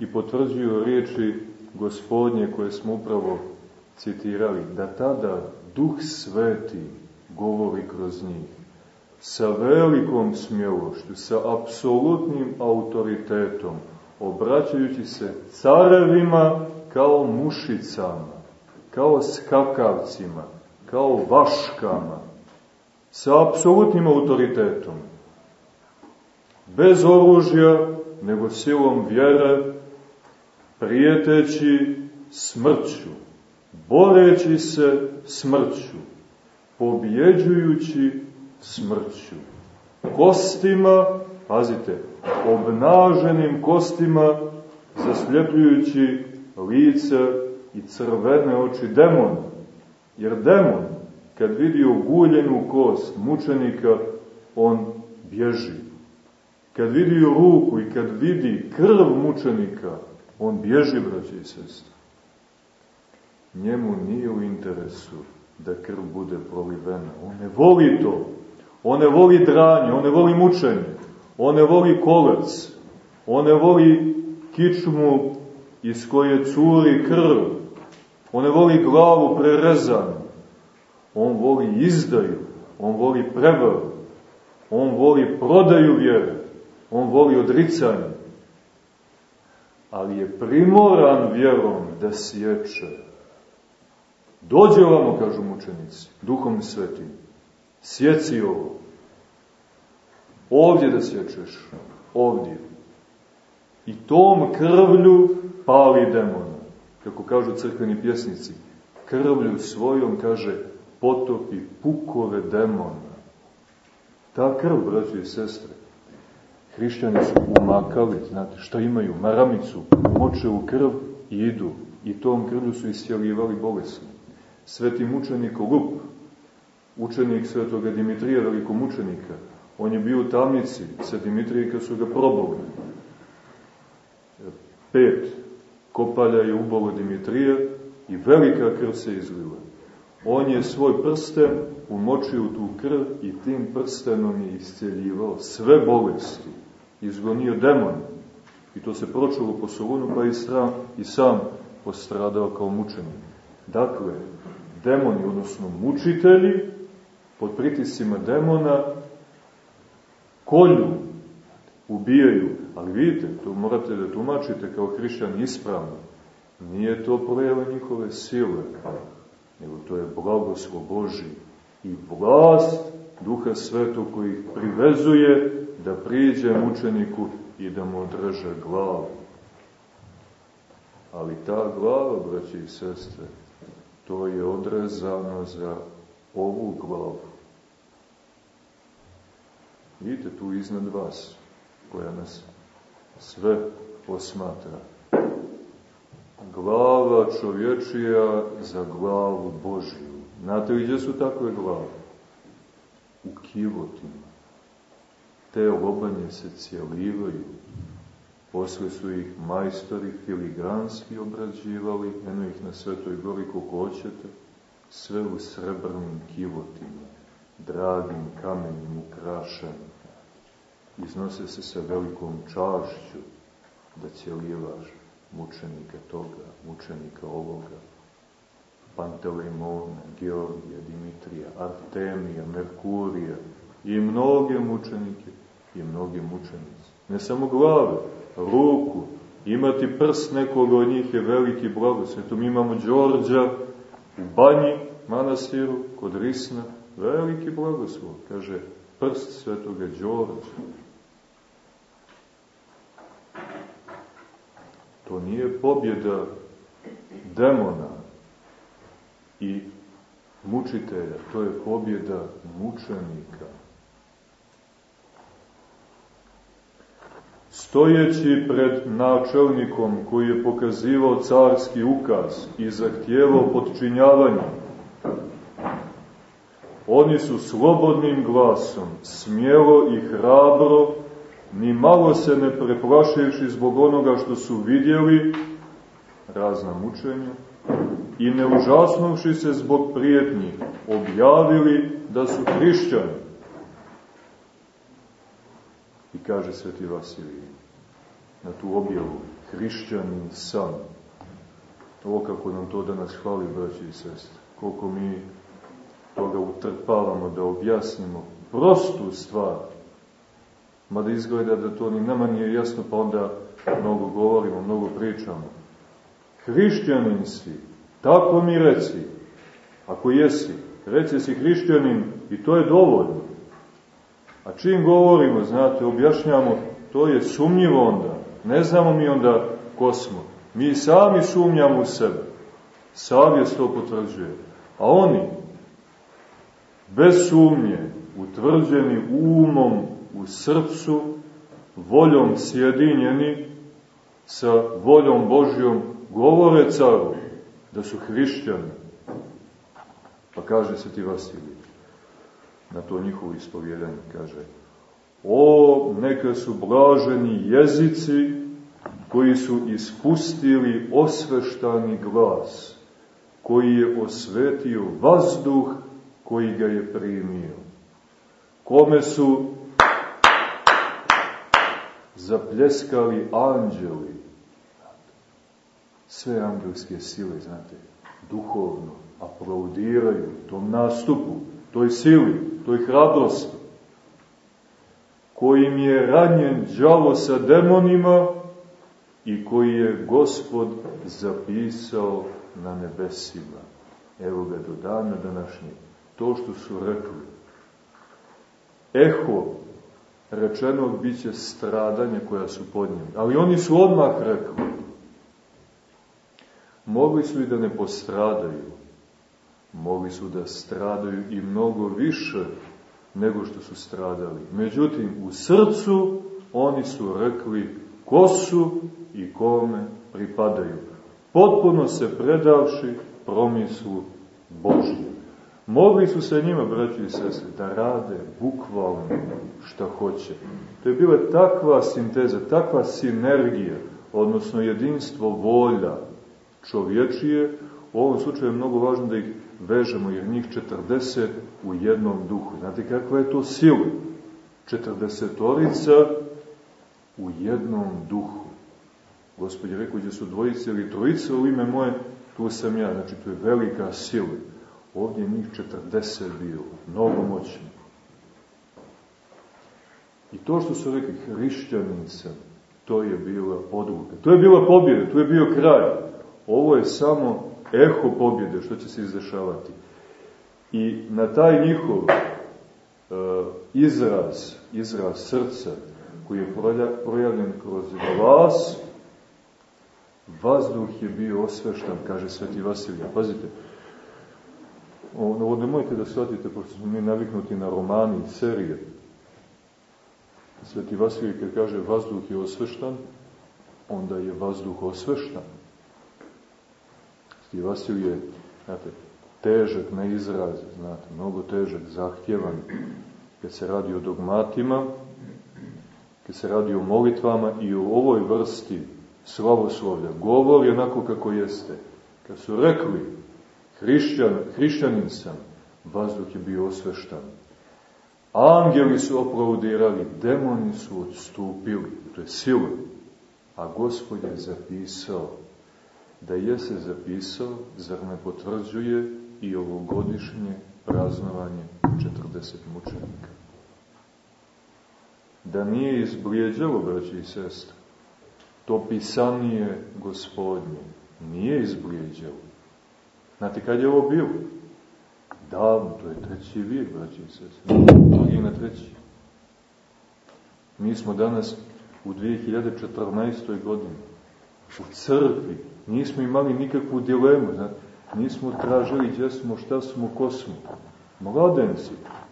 i potvrđuju riječi gospodnje koje smo upravo citirali, da tada Duh Sveti govori kroz njih. Sa velikom smjelošću, sa apsolutnim autoritetom, obraćajući se carevima kao mušicama, kao skakavcima, kao vaškama, sa apsolutnim autoritetom, bez oružja, nego silom vjere, prijeteći smrću, boreći se smrću, pobjeđujući smrću. Kostima, pazite, obnaženim kostima, zasljepljujući lice i crvene oči demona. Jer demon, kad vidi oguljenu kost mučenika, on bježi. Kad vidi ruku i kad vidi krv mučenika, On bježi, braće i sestre. Njemu nije u interesu da krv bude prolivena. On ne voli to. On ne voli dranje, on ne voli mučenje. On ne voli kolac. On ne voli kičmu iz koje curi krv. On ne voli glavu prerezanu. On voli izdaju. On voli prevaru. On voli prodaju vjere. On voli odricanje ali je primoran vjerom da sječe. Dođe ovamo, kažu mučenici, duhom svetim, sjeci ovo. Ovdje da sječeš, ovdje. I tom krvlju pali demona. Kako kažu crkveni pjesnici, krvlju svojom, kaže, potopi pukove demona. Ta krv, braći i sestre, Hrišćani su umakali, znate, šta imaju? Maramicu, moče u krv i idu. I tom krvlju su iscijelivali bolesni. Sveti mučenik Lup, učenik svetoga Dimitrija, velikomučenika, on je bio u tamnici sa Dimitrije kad su ga probali. Pet kopalja je ubalo Dimitrija, I velika krv se izlila. On je svoj prsten umočio u tu krv i tim prstenom je isceljivao sve bolesti. Izgonio demon. I to se pročulo po Solunu, pa i, sram, i sam postradao kao mučenik. Dakle, demoni, odnosno mučitelji, pod pritisima demona, kolju, ubijaju. Ali vidite, to morate da tumačite kao hrišćan ispravno. Nije to projeva njihove sile, nego to je blagoslov Boži i vlast Duha Svetog koji privezuje da priđe mučeniku i da mu odreže glavu. Ali ta glava, braći i sestre, to je odrezano za ovu glavu. Vidite tu iznad vas, koja nas sve posmatra. Glava čovječija za glavu Božiju. Znate li gdje su takve glave? U kivotima. Te lobanje se cijelivaju. Posle su ih majstori filigranski obrađivali, eno ih na Svetoj gori koliko hoćete, sve u srebrnim kivotima, dragim kamenjem ukrašenim. Iznose se sa velikom čašću da cijelivaš mučenika toga, mučenika ovoga, Pantelimona, Georgija, Dimitrija, Artemija, Merkurija i mnoge mučenike i mnoge mučenice. Ne samo glave, ruku, imati prst nekoga od njih je veliki blagoslov. mi imamo Đorđa u banji, manastiru, kod Risna, veliki blagoslov, kaže prst svetoga Đorđa. To nije pobjeda demona i mučitelja, to je pobjeda mučenika. Stojeći pred načelnikom koji je pokazivao carski ukaz i zahtjevao podčinjavanje, oni su slobodnim glasom, smjelo i hrabro ni malo se ne preplašivši zbog onoga što su vidjeli, razna mučenja, i ne užasnuvši se zbog prijetnji, objavili da su hrišćani. I kaže sveti Vasilij, na tu objavu, hrišćanin sam. Ovo kako nam to danas hvali, braći i sestre, koliko mi toga utrpavamo da objasnimo prostu stvar, mada izgleda da to ni nama nije jasno, pa onda mnogo govorimo, mnogo pričamo. Hrišćanin si, tako mi reci, ako jesi, reci si hrišćanin i to je dovoljno. A čim govorimo, znate, objašnjamo, to je sumnjivo onda. Ne znamo mi onda ko smo. Mi sami sumnjamo u sebe. Savjest to potvrđuje. A oni, bez sumnje, utvrđeni umom u srcu, voljom sjedinjeni sa voljom Božjom, govore caru da su hrišćani. Pa kaže se ti Vasilij, na to njihovo ispovjedanje, kaže, o, neka su blaženi jezici koji su ispustili osveštani glas, koji je osvetio vazduh koji ga je primio. Kome su zapljeskali anđeli. Sve angelske sile, znate, duhovno aplaudiraju tom nastupu, toj sili, toj hrabrosti, kojim je ranjen đavo sa demonima i koji je gospod zapisao na nebesima. Evo ga do dana današnjeg. To što su rekli. Eho rečenog biće stradanje koja su podnijeli. Ali oni su odmah rekli. Mogli su i da ne postradaju. Mogli su da stradaju i mnogo više nego što su stradali. Međutim, u srcu oni su rekli ko su i kome pripadaju. Potpuno se predavši promislu Božju. Mogli su se njima, braći i sestre, da rade bukvalno šta hoće. To je bila takva sinteza, takva sinergija, odnosno jedinstvo volja čovječije u ovom slučaju je mnogo važno da ih vežemo, jer njih 40 u jednom duhu. Znate kakva je to sila? 40-orica u jednom duhu. Gospod je rekao, gdje su dvojice ili trojice u ime moje, tu sam ja. Znači, to je velika sila. Ovdje je njih 40 bilo, mnogo moćno. I to što su rekli hrišćanin to je bila odluka. To je bila pobjeda, to je bio kraj. Ovo je samo eho pobjede što će se izdešavati. I na taj njihov uh, izraz, izraz srca, koji je projavljen kroz glas, vazduh je bio osveštan, kaže sveti Vasilija. Pazite, ovo nemojte da shvatite, pošto smo mi naviknuti na romani i serije. Sveti Vasilij kad kaže vazduh je osveštan, onda je vazduh osveštan. Sveti Vasilij je, znate, težak na izraz, znate, mnogo težak, zahtjevan, kad se radi o dogmatima, kad se radi o molitvama i o ovoj vrsti slavoslovlja. Govori onako kako jeste. Kad su rekli, hrišćan, hrišćanin sam, vazduh je bio osveštan. Angeli su oplaudirali, demoni su odstupili, to je sila. A gospod je zapisao, da je se zapisao, zar ne potvrđuje i ovogodišnje praznovanje 40 mučenika. Da nije izblijeđalo, braći i sestre, to pisanje gospodnje, nije izblijeđalo. Znate kad je ovo bilo? Davno, to je treći vijek, braći i sestre. Drugi na treći. Mi smo danas u 2014. godini u crkvi. Nismo imali nikakvu dilemu, znate. Nismo tražili gdje smo, šta smo, ko smo. Mladenci.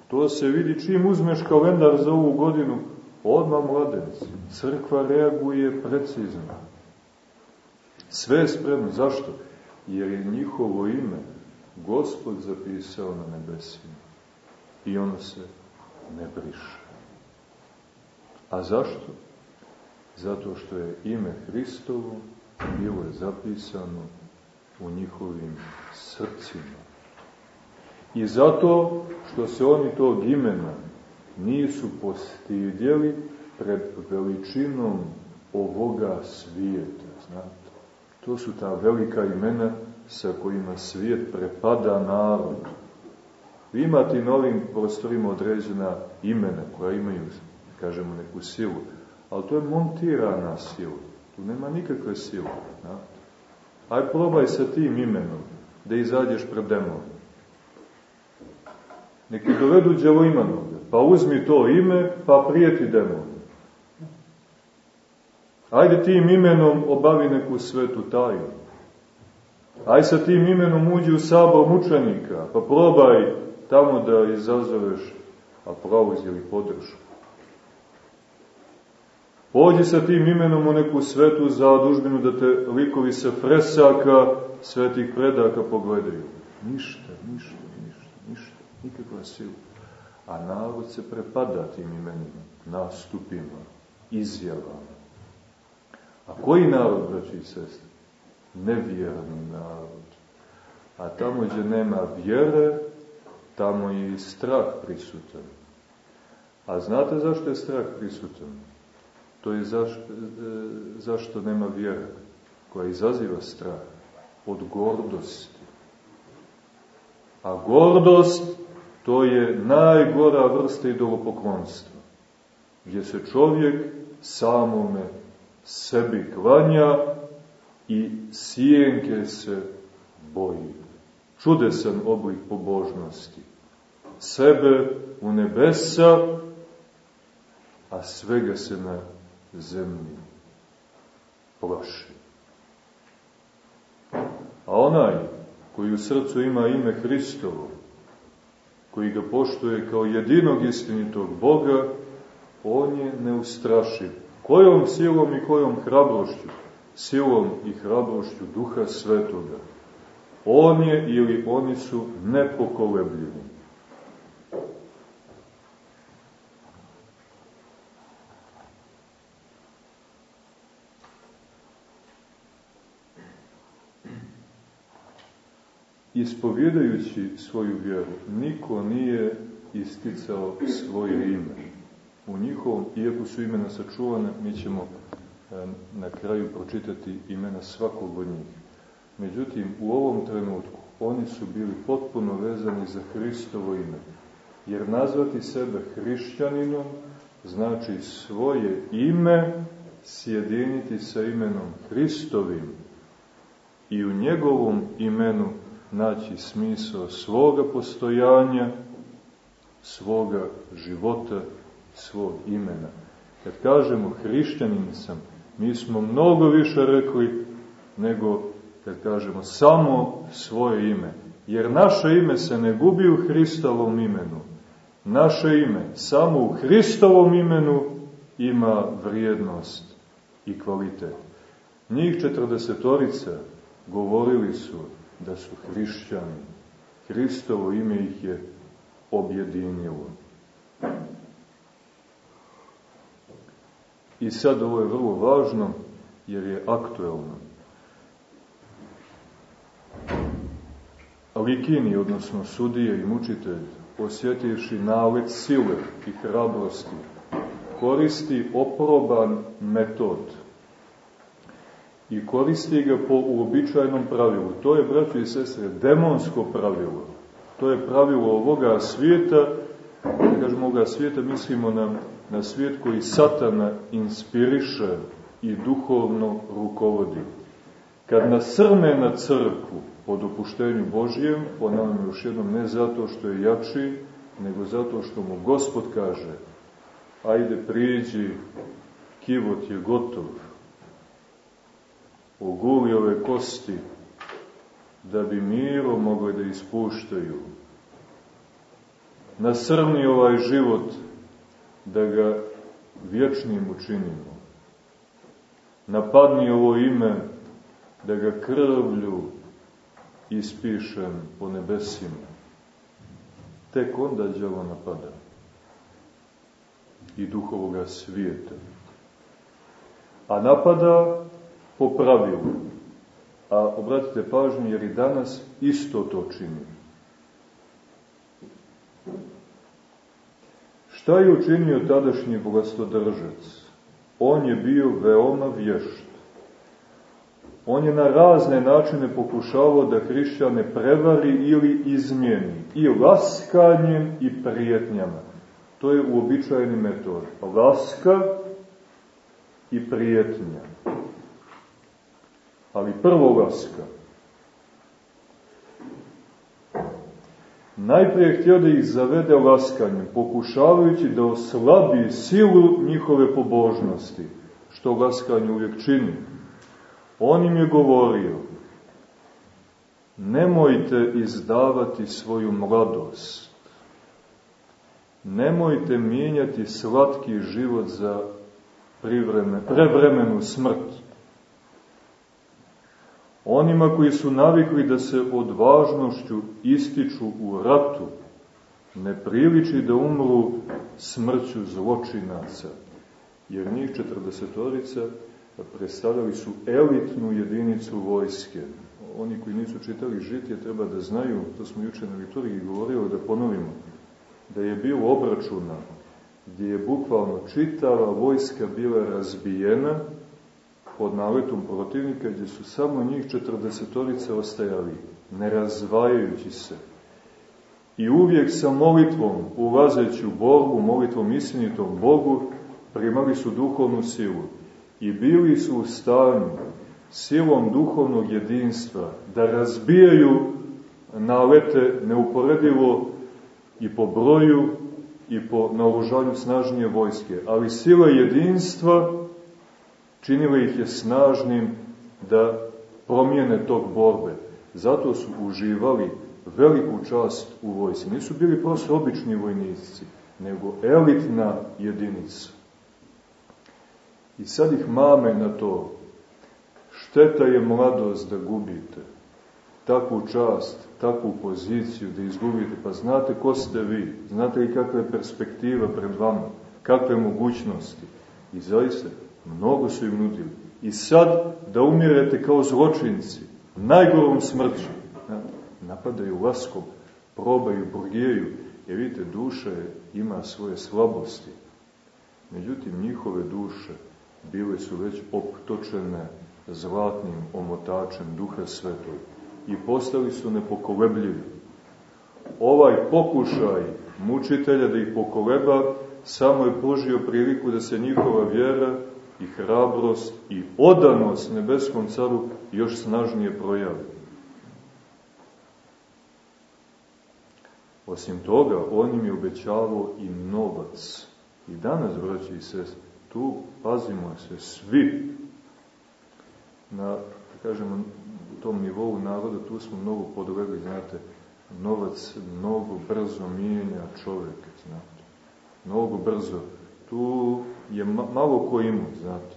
To se vidi čim uzmeš kalendar za ovu godinu, odmah mladenci. Crkva reaguje precizno. Sve je spremno. Zašto? Jer je njihovo ime Gospod zapisao na nebesima. I ono se ne briše. A zašto? Zato što je ime Hristovo bilo je zapisano u njihovim srcima. I zato što se oni tog imena nisu postidjeli pred veličinom ovoga svijeta. Znate, to su ta velika imena sa kojima svijet prepada narod. Vi imate i na ovim prostorima određena imena koja imaju, kažemo, neku silu, ali to je montirana sila. Tu nema nikakve sile. Znate. Aj probaj sa tim imenom da izađeš pred demonom. Neki dovedu djevo imanog, pa uzmi to ime, pa prijeti demon. Ajde tim imenom obavi neku svetu tajnu. Aj sa tim imenom uđi u sabor mučenika, pa probaj tamo da izazoveš aplauz ili podršku. Pođi sa tim imenom u neku svetu zadužbinu da te likovi sa fresaka svetih predaka pogledaju. Ništa, ništa, ništa, ništa, nikakva sila. A narod se prepada tim imenima, nastupima, izjavama. A koji narod, braći i sestri? Nevjerni narod. A tamo gdje nema vjere, tamo je i strah prisutan. A znate zašto je strah prisutan? To je zašto, e, zašto nema vjere koja izaziva strah od gordosti. A gordost to je najgora vrsta idolopoklonstva, gdje se čovjek samome sebi klanja i sijenke se boji. Čudesan oblik pobožnosti. Sebe u nebesa, a svega se na zemlji plaši. A onaj koji u srcu ima ime Hristovo, koji ga poštuje kao jedinog istinitog Boga, on je neustrašiv. Kojom silom i kojom hrabrošću? Silom i hrabrošću Duha Svetoga. On je ili oni su nepokolebljivi. ispovjedajući svoju vjeru, niko nije isticao svoje ime. U njihovom, iako su imena sačuvane, mi ćemo e, na kraju pročitati imena svakog od njih. Međutim, u ovom trenutku oni su bili potpuno vezani za Hristovo ime. Jer nazvati sebe hrišćaninom znači svoje ime sjediniti sa imenom Hristovim i u njegovom imenu naći smisao svoga postojanja, svoga života, svog imena. Kad kažemo hrišćanin sam, mi smo mnogo više rekli nego kad kažemo samo svoje ime. Jer naše ime se ne gubi u Hristovom imenu. Naše ime samo u Hristovom imenu ima vrijednost i kvalitet. Njih četrdesetorica govorili su da su hrišćani. Hristovo ime ih je objedinilo. I sad ovo je vrlo važno jer je aktuelno. Likini, odnosno sudije i mučitelj, osjetivši nalet sile i hrabrosti, koristi oproban metod i koristi ga po uobičajenom pravilu. To je, braći i sestre, demonsko pravilo. To je pravilo ovoga svijeta, da kažemo ovoga svijeta, mislimo na, na svijet koji satana inspiriše i duhovno rukovodi. Kad nasrne na crkvu po dopuštenju Božijem, ponavljam još jednom, ne zato što je jači, nego zato što mu Gospod kaže, ajde priđi, kivot je gotov, oguli ove kosti, da bi miro mogli da ispuštaju. Nasrni ovaj život, da ga vječnim učinimo. Napadni ovo ime, da ga krvlju ispišem po nebesima. Tek onda djavo napada i duhovoga svijeta. A napada po pravilu. A obratite pažnju, jer i danas isto to čini. Šta je učinio tadašnji bogastodržac? On je bio veoma vješt. On je na razne načine pokušavao da hrišćane prevari ili izmijeni. I laskanjem i prijetnjama. To je uobičajeni metod. Laska i prijetnja. Ali prvo laska. Najprije je htio da ih zavede laskanjem, pokušavajući da oslabi silu njihove pobožnosti, što laskanje uvijek čini. On im je govorio, nemojte izdavati svoju mladost, nemojte mijenjati slatki život za prevremenu smrt. Onima koji su navikli da se odvažnošću ističu u ratu, ne priliči da umru smrću zločinaca, jer njih četrdesetorica predstavljali su elitnu jedinicu vojske. Oni koji nisu čitali žitije treba da znaju, to smo juče na liturgiji govorili, da ponovimo, da je bilo obračuna gdje je bukvalno čitava vojska bila razbijena pod naletom protivnika, gdje su samo njih četrdesetorice ostajali, ne razvajajući se. I uvijek sa molitvom, ulazeći u borbu, molitvom istinitom Bogu, primali su duhovnu silu i bili su u stanju silom duhovnog jedinstva da razbijaju nalete neuporedivo i po broju i po naoružanju snažnije vojske, ali sila jedinstva činila ih je snažnim da promijene tog borbe. Zato su uživali veliku čast u vojsi. Nisu bili prosto obični vojnici, nego elitna jedinica. I sad ih mame na to. Šteta je mladost da gubite. Takvu čast, takvu poziciju da izgubite. Pa znate ko ste vi? Znate li kakva je perspektiva pred vama? Kakve mogućnosti? I zaista, mnogo su im nudili. I sad da umirete kao zločinci, najgorom smrću. napadaju laskom, probaju, burgijeju, jer vidite, duša ima svoje slabosti. Međutim, njihove duše bile su već optočene zlatnim omotačem Duha Svetog i postali su nepokolebljivi. Ovaj pokušaj mučitelja da ih pokoleba samo je pružio priliku da se njihova vjera i hrabrost i odanost nebeskom caru još snažnije projavi. Osim toga, on im je obećavao i novac. I danas, braći i sest, tu pazimo se svi na, da kažemo, tom nivou naroda, tu smo mnogo podlegli, znate, novac mnogo brzo mijenja čoveka, znate. Mnogo brzo. Tu je ma malo ko ima, znate.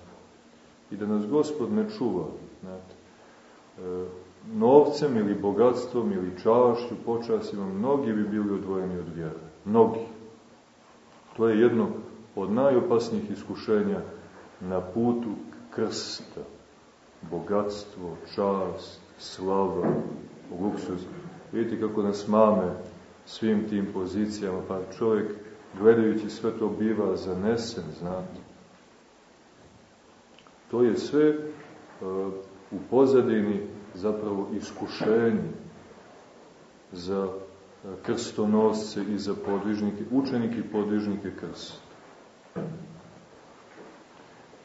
I da nas gospod ne čuva, znate. E, novcem ili bogatstvom ili čašću, počasima, mnogi bi bili odvojeni od vjere. Mnogi. To je jedno od najopasnijih iskušenja na putu krsta. Bogatstvo, čast, slava, luksuz. Vidite kako nas mame svim tim pozicijama, pa čovjek gledajući sve to biva zanesen, znate. To je sve uh, u pozadini zapravo iskušenje za uh, krstonosce i za podvižnike, učenike i podvižnike krsta.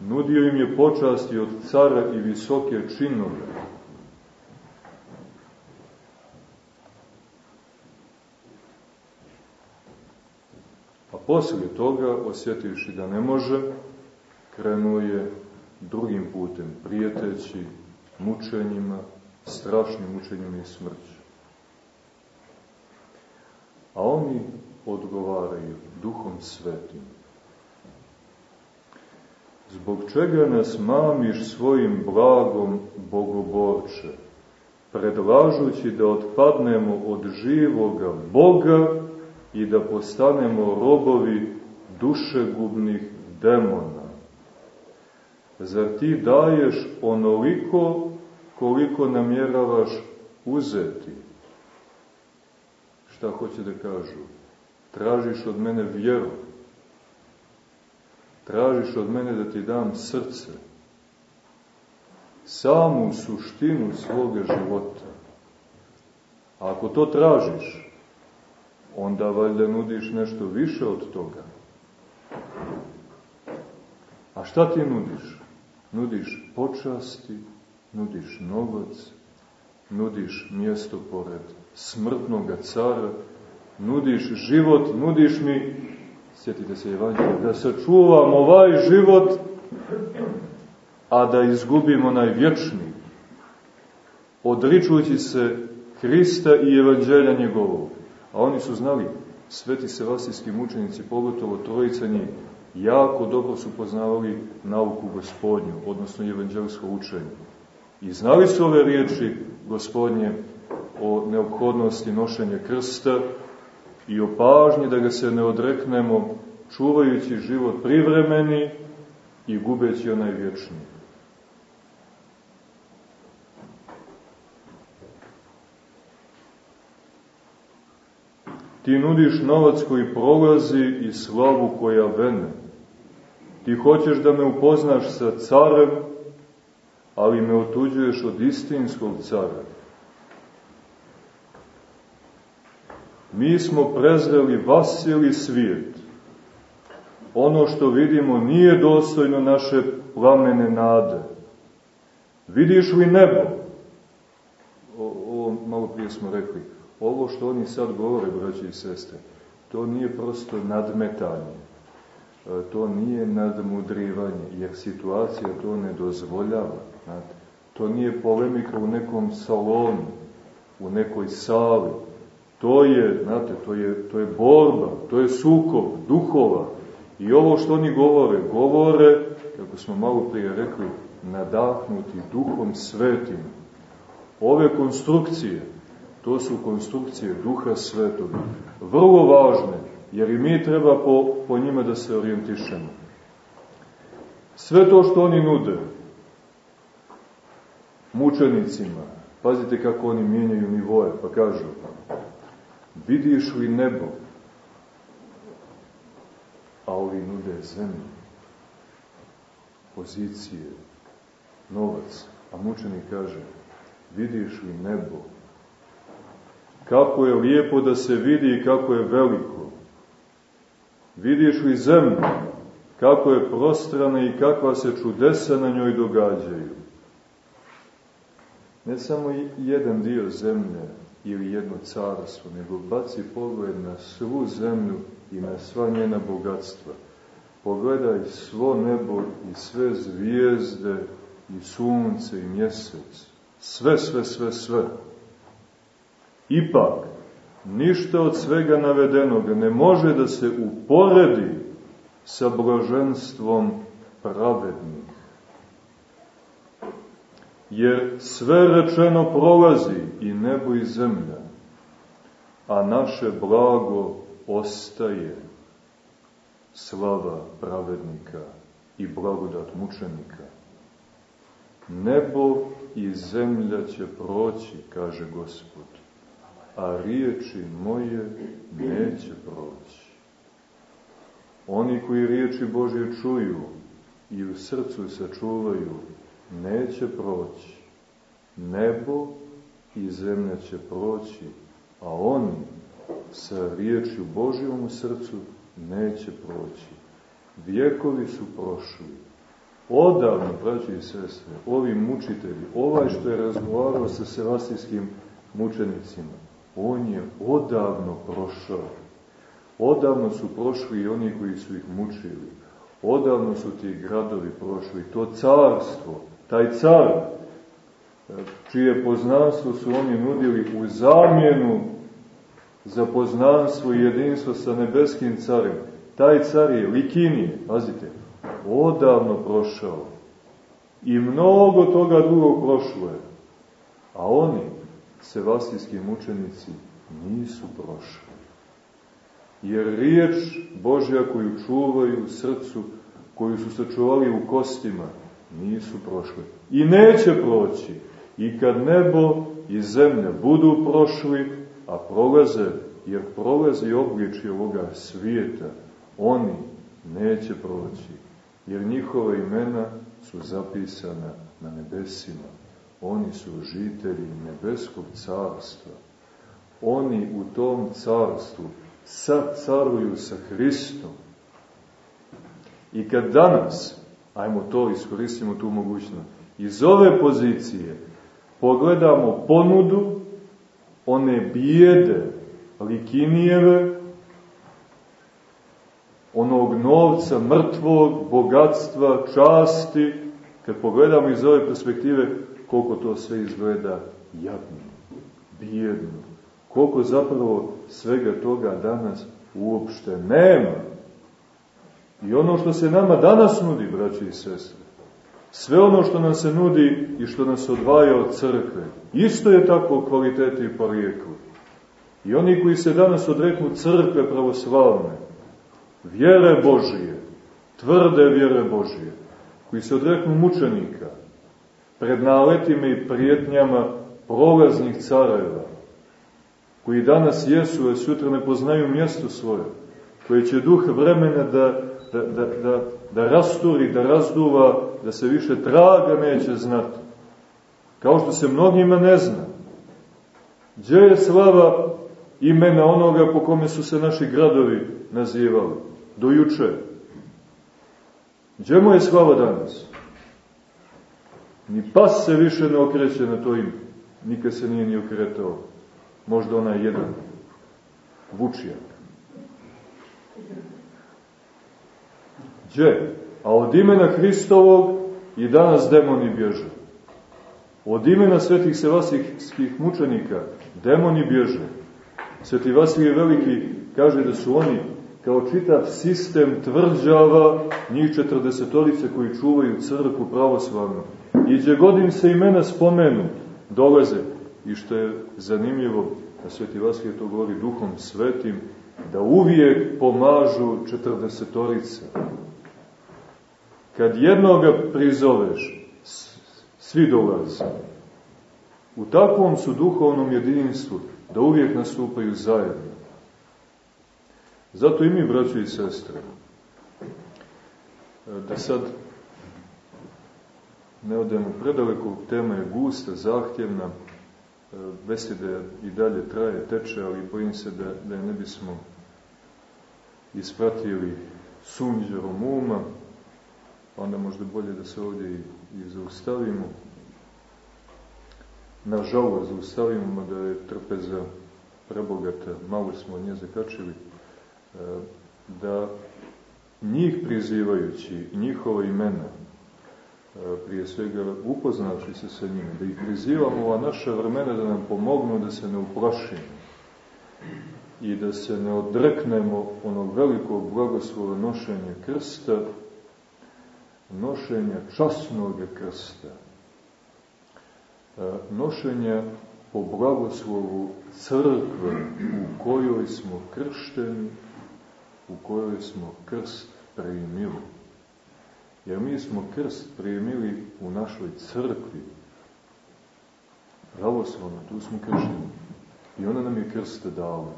Nudio im je počasti od cara i visoke činove. Poslije toga, osjetivši da ne može, krenuo je drugim putem, prijeteći mučenjima, strašnim mučenjima i smrću. A oni odgovaraju duhom svetim. Zbog čega nas mamiš svojim blagom, Bogoborče, predlažući da otpadnemo od živoga Boga i da postanemo robovi dušegubnih demona? Zar ti daješ onoliko koliko namjeravaš uzeti? Šta hoće da kažu? Tražiš od mene vjeru, tražiš od mene da ti dam srce, samu suštinu svoga života. A ako to tražiš, onda valjda nudiš nešto više od toga. A šta ti nudiš? Nudiš počasti, nudiš novac, nudiš mjesto pored smrtnog cara, nudiš život, nudiš mi sjetite se evanđelja, da sačuvamo ovaj život, a da izgubimo najvječni, odričujući se Hrista i evanđelja njegovog. A oni su znali, sveti sevasijski mučenici, pogotovo trojica njih, jako dobro su poznavali nauku gospodnju, odnosno evanđelsko učenje. I znali su ove riječi gospodnje o neophodnosti nošenja krsta, i o pažnji da ga se ne odreknemo, čuvajući život privremeni i gubeći onaj vječni. Ti nudiš novac koji prolazi i slavu koja vene. Ti hoćeš da me upoznaš sa carem, ali me otuđuješ od istinskog cara. Mi smo prezreli vasili svijet. Ono što vidimo nije dostojno naše plamene nade. Vidiš li nebo? O, ovo malo prije smo rekli. Ovo što oni sad govore, braći i sestre, to nije prosto nadmetanje. E, to nije nadmudrivanje, jer situacija to ne dozvoljava. Znate. To nije polemika u nekom salonu, u nekoj sali, To je, znate, to je, to je borba, to je sukob duhova. I ovo što oni govore, govore, kako smo malo prije rekli, nadahnuti duhom svetim. Ove konstrukcije, to su konstrukcije duha svetoga, vrlo važne, jer i mi treba po, po njima da se orijentišemo. Sve to što oni nude, mučenicima, Pazite kako oni mijenjaju nivoje, pa kažu, vidiš li nebo? A ovi nude zemlju, pozicije, novac. A mučenik kaže, vidiš li nebo? Kako je lijepo da se vidi i kako je veliko. Vidiš li zemlju? Kako je prostrana i kakva se čudesa na njoj događaju. Ne samo jedan dio zemlje ili jedno carstvo, nego baci pogled na svu zemlju i na sva njena bogatstva. Pogledaj svo nebo i sve zvijezde i sunce i mjesec. Sve, sve, sve, sve. Ipak, ništa od svega navedenog ne može da se uporedi sa blaženstvom pravednih. Jer sve rečeno prolazi i nebo i zemlja, a naše blago ostaje slava pravednika i blagodat mučenika. Nebo i zemlja će proći, kaže Gospod, a riječi moje neće proći. Oni koji riječi Božje čuju i u srcu se čuvaju, neće proći. Nebo i zemlja će proći, a oni sa riječju Božjom u srcu neće proći. Vjekovi su prošli. Odavno, braći i sestre, ovi mučitelji, ovaj što je razgovarao sa sevastijskim mučenicima, on je odavno prošao. Odavno su prošli i oni koji su ih mučili. Odavno su ti gradovi prošli. To carstvo, taj car, čije poznanstvo su oni nudili u zamjenu za poznanstvo i jedinstvo sa nebeskim carem. Taj car je Likinije, pazite, odavno prošao. I mnogo toga drugog prošlo je. A oni, sevastijski mučenici, nisu prošli. Jer riječ Božja koju čuvaju u srcu, koju su sačuvali u kostima, nisu prošli. I neće proći. I kad nebo i zemlja budu prošli, a prolaze, jer prolaze i obliči ovoga svijeta, oni neće proći, jer njihova imena su zapisana na nebesima. Oni su žitelji nebeskog carstva. Oni u tom carstvu sad caruju sa Hristom. I kad danas, ajmo to, iskoristimo tu mogućnost, iz ove pozicije pogledamo ponudu one bijede Likinijeve, onog novca, mrtvog, bogatstva, časti, kad pogledamo iz ove perspektive, koliko to sve izgleda jadno, bijedno, koliko zapravo svega toga danas uopšte nema. I ono što se nama danas nudi, braći i sestre, sve ono što nam se nudi i što nas odvaja od crkve, isto je tako kvalitete i porijeklu. I oni koji se danas odreknu crkve pravoslavne, vjere Božije, tvrde vjere Božije, koji se odreknu mučenika, pred naletima i prijetnjama prolaznih careva, koji danas jesu, a sutra ne poznaju mjesto svoje, koji će duh vremena da, da, da, da, da rasturi, da razduva, da se više traga neće znati. Kao što se mnogima ne zna. Gdje je slava imena onoga po kome su se naši gradovi nazivali? Do juče. Gdje mu je slava danas? Ni pas se više ne okreće na to ime. Nikad se nije ni okretao. Možda onaj jedan. Vučijak. Gdje? A od imena Hristovog i danas demoni bježe. Od imena svetih sevasijskih mučenika demoni bježe. Sveti Vasilije Veliki kaže da su oni kao čitav sistem tvrđava njih četrdesetorice koji čuvaju crkvu pravoslavnu. I gdje god se imena spomenu, dolaze. I što je zanimljivo, da Sveti Vasilije to govori duhom svetim, da uvijek pomažu četrdesetorice. Kad jednoga prizoveš, svi dolaze. u takvom su duhovnom jedinstvu da uvijek nastupaju zajedno. Zato i mi, braći i sestre, da sad ne odemo predaleko, tema je gusta, zahtjevna, besede i dalje traje, teče, ali bojim se da, da ne bismo ispratili sunđerom uma, onda možda bolje da se ovdje i, i zaustavimo. Nažalost, zaustavimo da je trpeza prebogata, malo smo od nje zakačili, e, da njih prizivajući, njihova imena, e, prije svega upoznavši se sa njima, da ih prizivamo ova naša vremena da nam pomognu da se ne uplašimo i da se ne odreknemo onog velikog blagoslova nošenja krsta, nošenja časnog krsta, e, nošenja po blagoslovu crkve u kojoj smo kršteni, u kojoj smo krst primili. Jer mi smo krst primili u našoj crkvi. Pravoslavno, tu smo kršteni. I ona nam je krst dala.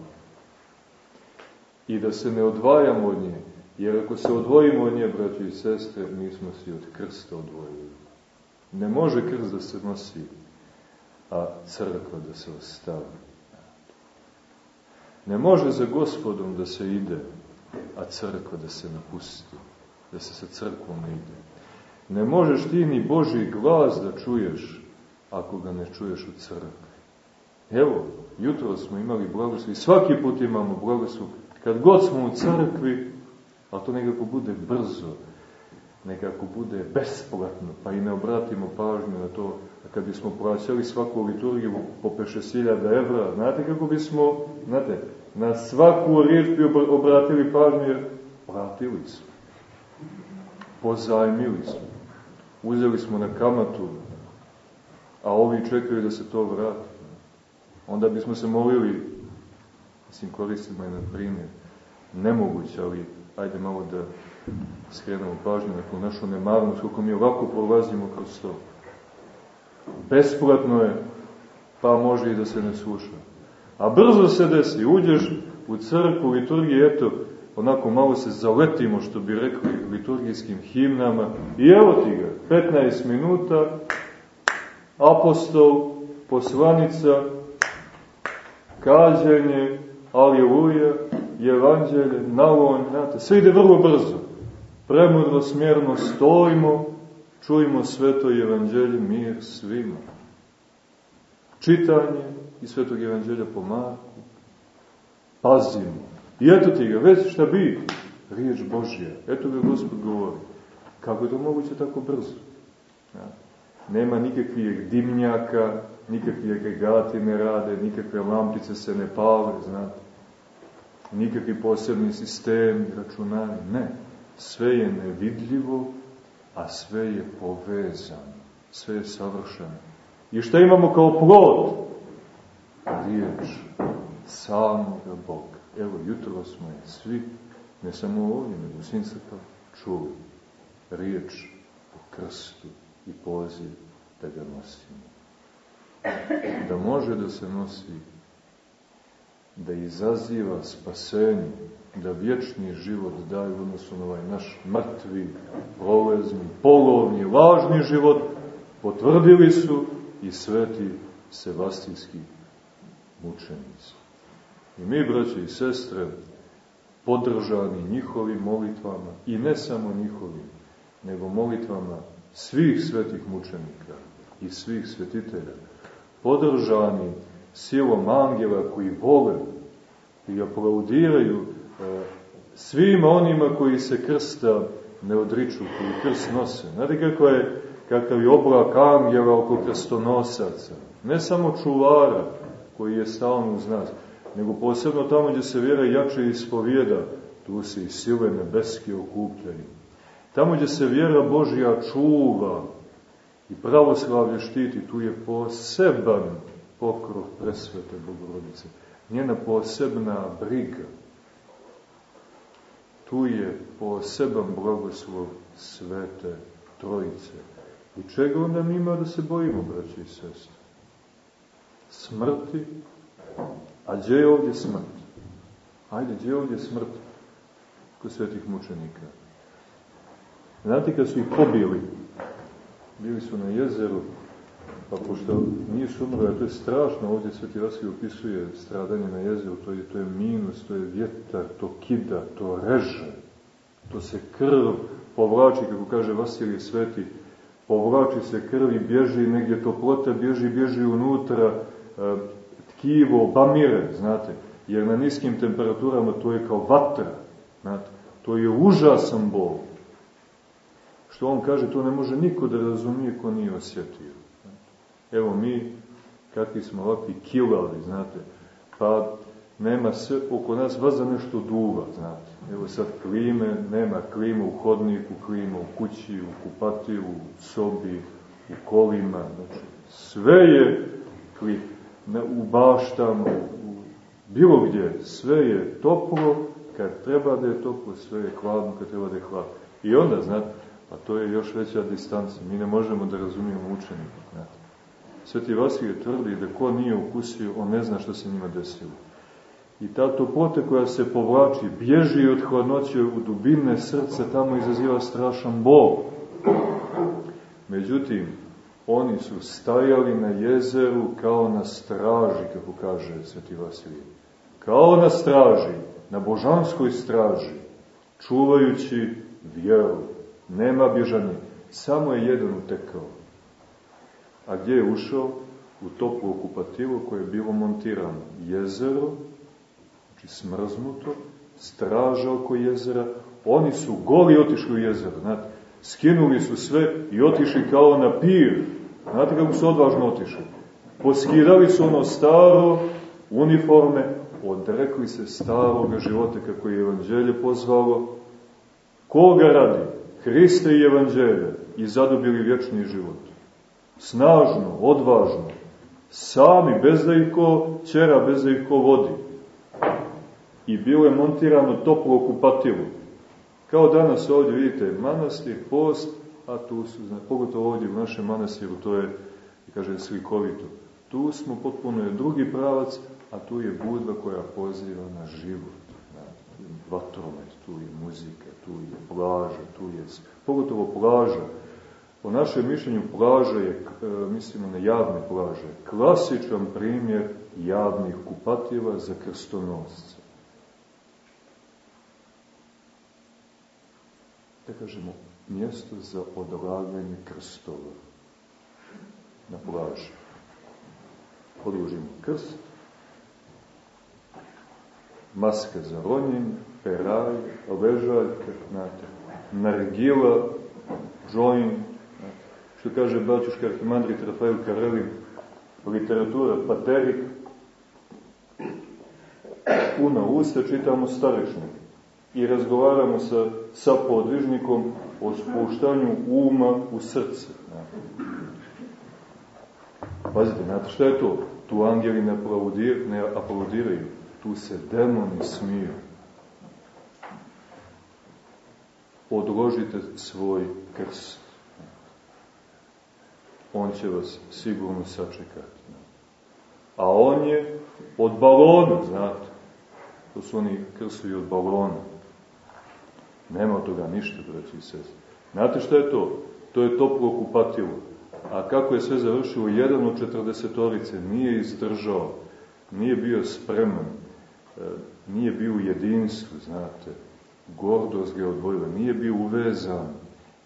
I da se ne odvajamo od nje, jer ako se odvojimo od nje, braći i sestre, mi smo se od krsta odvojili. Ne može krst da se nosi, a crkva da se ostavi. Ne može za gospodom da se ide, a crkva da se napusti, da se sa crkvom ne ide. Ne možeš ti ni Boži glas da čuješ, ako ga ne čuješ u crkvi. Evo, jutro smo imali blagoslov i svaki put imamo blagoslov. Kad god smo u crkvi, a to nekako bude brzo, nekako bude besplatno, pa i ne obratimo pažnju na to, a kad bismo plaćali svaku liturgiju po 5-6 evra, znate kako bismo, znate, na svaku riječ bi obratili pažnju, jer platili smo. Pozajmili smo. Uzeli smo na kamatu, a ovi čekaju da se to vrati. Onda bismo se molili, mislim koristimo je na primjer, nemoguće, ali ajde malo da skrenemo pažnju na tu našu nemarnost, kako mi ovako prolazimo kroz to. Besplatno je, pa može i da se ne sluša. A brzo se desi, uđeš u crkvu, liturgiji, eto, onako malo se zaletimo, što bi rekli, liturgijskim himnama, i evo ti ga, 15 minuta, apostol, poslanica, kađenje, aliluja, evanđelje, nalon, znate, sve ide vrlo brzo. Premudro, smjerno stojimo, čujemo sveto evanđelje, mir svima. Čitanje, i svetog evanđelja po Marku. Pazimo. I eto ti ga, već šta bi, riječ Božja. Eto ga Gospod govori. Kako je to moguće tako brzo? Ja. Nema nikakvih dimnjaka, nikakvi agregati ne rade, nikakve lampice se ne pale, znate. Nikakvi posebni sistemi, računari, ne. Sve je nevidljivo, a sve je povezano. Sve je savršeno. I šta imamo kao plod? riječ samoga Boga. Evo, jutro smo je svi, ne samo ovdje, nego svim crkva, čuli riječ o krstu i poziv da ga nosimo. Da može da se nosi, da izaziva spasenje, da vječni život daje u odnosu na ovaj naš mrtvi, prolezni, polovni, lažni život, potvrdili su i sveti Sevastijski mučenici. I mi, braće i sestre, podržani njihovim molitvama, i ne samo njihovim, nego molitvama svih svetih mučenika i svih svetitelja, podržani silom angela koji vole i aplaudiraju e, svima onima koji se krsta ne odriču, koji krst nose. Znate kako je, kakav je oblak angela oko krstonosaca, ne samo čuvara, koji je stalno uz nas, nego posebno tamo gdje se vjera jače ispovijeda, tu se i sile nebeske okupljaju. Tamo gdje se vjera Božja čuva i pravoslavlje štiti, tu je poseban pokrov presvete Bogorodice. Njena posebna briga. Tu je poseban blagoslov svete Trojice. I čega onda mi ima da se bojimo, braći i sestri? smrti, a gdje je ovdje smrt? Ajde, gdje je ovdje smrt kod svetih mučenika? Znate, kad su ih pobili, bili su na jezeru, pa pošto nisu umrli, a to je strašno, ovdje Sveti Vasilij opisuje stradanje na jezeru, to je, to je minus, to je vjetar, to kida, to reže, to se krv povlači, kako kaže Vasilij Sveti, povlači se krv i bježi negdje toplota, bježi, bježi unutra, e, tkivo, bamire, znate, jer na niskim temperaturama to je kao vatra, znate, to je užasan bol. Što on kaže, to ne može niko da razumije ko nije osjetio. Evo mi, kakvi smo ovakvi kilali, znate, pa nema sve, oko nas vaza nešto duva, znate. Evo sad klime, nema klima u hodniku, klima u kući, u kupativu, u sobi, u kolima, znači, sve je klima, u baštama, u, bilo gdje, sve je toplo, kad treba da je toplo, sve je hladno, kad treba da je hladno. I onda, znate, a to je još veća distanca, mi ne možemo da razumijemo učenika, znate. Sveti Vasilije tvrdi da ko nije ukusio, on ne zna što se njima desilo. I ta toplota koja se povlači, bježi od hladnoće u dubine srca, tamo izaziva strašan bol. Međutim, oni su stajali na jezeru kao na straži, kako kaže Sveti Vasilije. Kao na straži, na božanskoj straži, čuvajući vjeru. Nema bježanje, samo je jedan utekao. A gdje je ušao? U toplu okupativu koje je bilo montirano. Jezero, znači smrznuto, straža oko jezera, oni su goli otišli u jezero, znate, skinuli su sve i otišli kao na pir. Znate kako su odvažno otišli? Poskidali su ono staro, uniforme, odrekli se starog života kako je evanđelje pozvalo. Koga radi? Hriste i evanđelje i zadobili vječni život. Snažno, odvažno, sami, bez da ih ko čera, bez da ih ko vodi i bilo je montirano toplo okupativo. Kao danas ovdje vidite manastir, post, a tu su, znači, pogotovo ovdje u našem manastiru, to je, kaže, slikovito. Tu smo potpuno je drugi pravac, a tu je budva koja poziva na život. Vatromet, tu je muzika, tu je plaža, tu je, pogotovo plaža. Po našem mišljenju plaža je, e, mislimo na javne plaže, klasičan primjer javnih kupativa za krstonosce. da kažemo, mjesto za odlaganje krstova. Na plaži. Podložimo krst, maska za ronjenje, peraj, ležaljka, znate, nargila, joint, što kaže Bačuška arhimandrit Rafael Karelin, literatura, paterik, puna usta, čitamo starečnike i razgovaramo sa, sa podvižnikom o spuštanju uma u srce. Pazite, znate šta je to? Tu angeli ne, aplaudir, ne aplaudiraju, tu se demoni smiju. Odložite svoj krst. On će vas sigurno sačekati. A on je od balona, znate. To su oni krsuju od balona. Nema od toga ništa, braći i sest. Znate šta je to? To je toplo kupatilo. A kako je sve završilo? Jedan od četrdesetorice nije izdržao, nije bio spreman, e, nije bio u jedinstvu, znate. Gordost ga je odvojila, nije bio uvezan,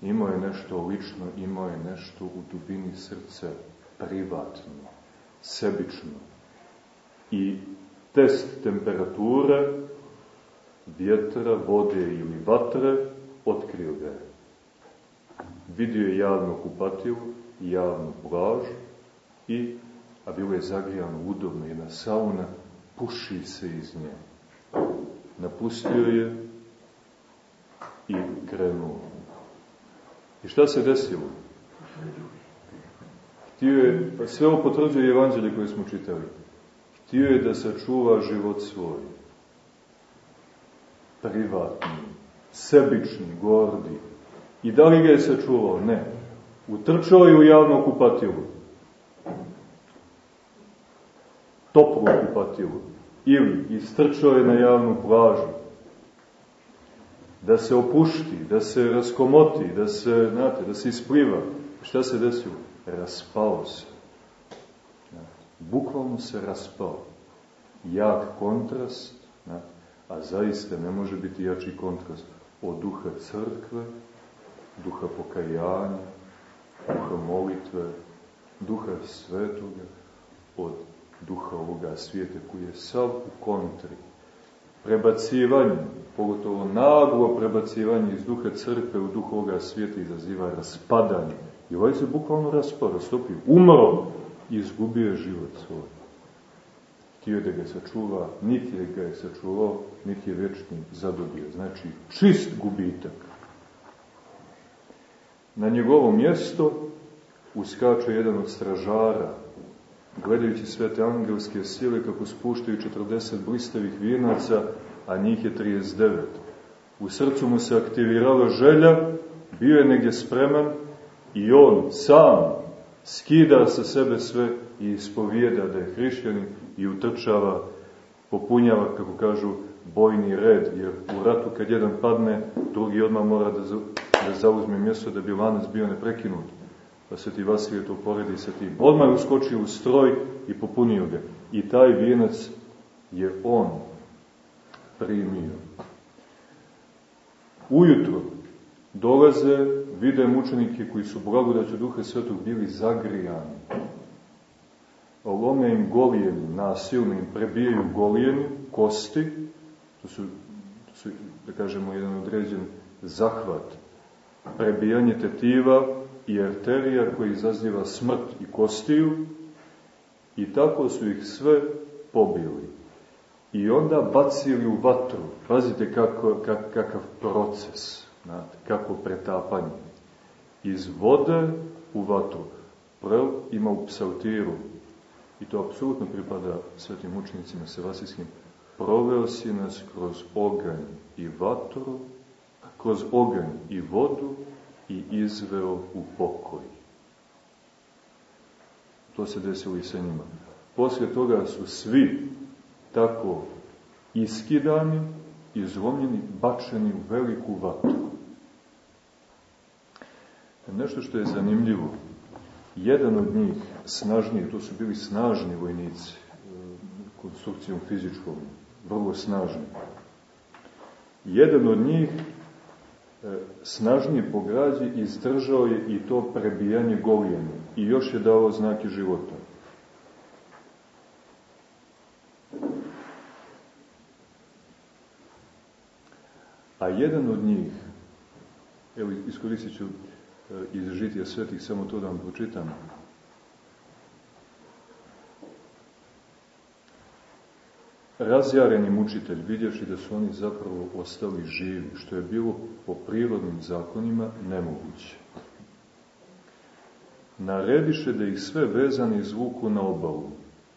imao je nešto lično, imao je nešto u dubini srca, privatno, sebično. I test temperature vjetra, vode ili vatre, otkrio ga je. Vidio je javnu kupativu, javnu plažu i, a bilo je zagrijano udobno, jedna sauna, puši se iz nje. Napustio je i krenuo. I šta se desilo? Htio je, sve ovo potvrđuje evanđelje koje smo čitali. Htio je da sačuva život svoj privatni, sebični, gordi. I da li ga je sačuvao? Ne. Utrčao je u javno kupatilu. toplu kupatilu. Ili istrčao je na javnu plažu. Da se opušti, da se raskomoti, da se, znate, da se ispliva. Šta se desilo? Raspao se. Bukvalno se raspao. Jak kontrast, a zaista ne može biti jači kontrast od duha crkve, duha pokajanja, duha molitve, duha svetoga, od duha ovoga svijeta koji je sav u kontri. Prebacivanje, pogotovo naglo prebacivanje iz duha crkve u duha ovoga svijeta izaziva raspadanje. I ovaj se bukvalno raspao, rastopio, umro i izgubio život svoj. Htio da ga sačuva, niti ga je sačuvao, niti je večni zadobio. Znači, čist gubitak. Na njegovo mjesto uskače jedan od stražara, gledajući sve te angelske sile kako spuštaju 40 blistavih vinaca, a njih je 39. U srcu mu se aktivirala želja, bio je negdje spreman i on sam skida sa sebe sve i ispovijeda da je hrišćanin i utrčava, popunjava, kako kažu, bojni red, jer u ratu kad jedan padne, drugi odmah mora da, da zauzme mjesto da bi lanac bio neprekinut. Pa se ti Vasilije to poredi sa tim. Odmah je uskočio u stroj i popunio ga. I taj vijenac je on primio. Ujutro dolaze, vide mučenike koji su blagodaću Duha Svetog bili zagrijani. Lome im golijeni, nasilno im prebijaju golijeni, kosti, to su, to su, da kažemo, jedan određen zahvat, prebijanje tetiva i arterija koji izaziva smrt i kostiju, i tako su ih sve pobili. I onda bacili u vatru. Pazite kako, kak, kakav proces, znate, kako pretapanje. Iz vode u vatru. Prel ima u psaltiru, i to apsolutno pripada svetim učenicima sevasijskim, proveo si nas kroz oganj i vatru, kroz oganj i vodu i izveo u pokoj. To se desilo i sa njima. Posle toga su svi tako iskidani, izlomljeni, bačeni u veliku vatru. Nešto što je zanimljivo, jedan od njih, snažniji, to su bili snažni vojnici, konstrukcijom fizičkom, vrlo snažni. Jedan od njih, e, snažnije po građi, izdržao je i to prebijanje golijene i još je dao znake života. A jedan od njih, evo iskoristit ću e, iz žitija svetih, samo to da vam pročitam, razjareni mučitelj, vidjevši da su oni zapravo ostali živi, što je bilo po prirodnim zakonima nemoguće. Narediše da ih sve vezani izvuku na obalu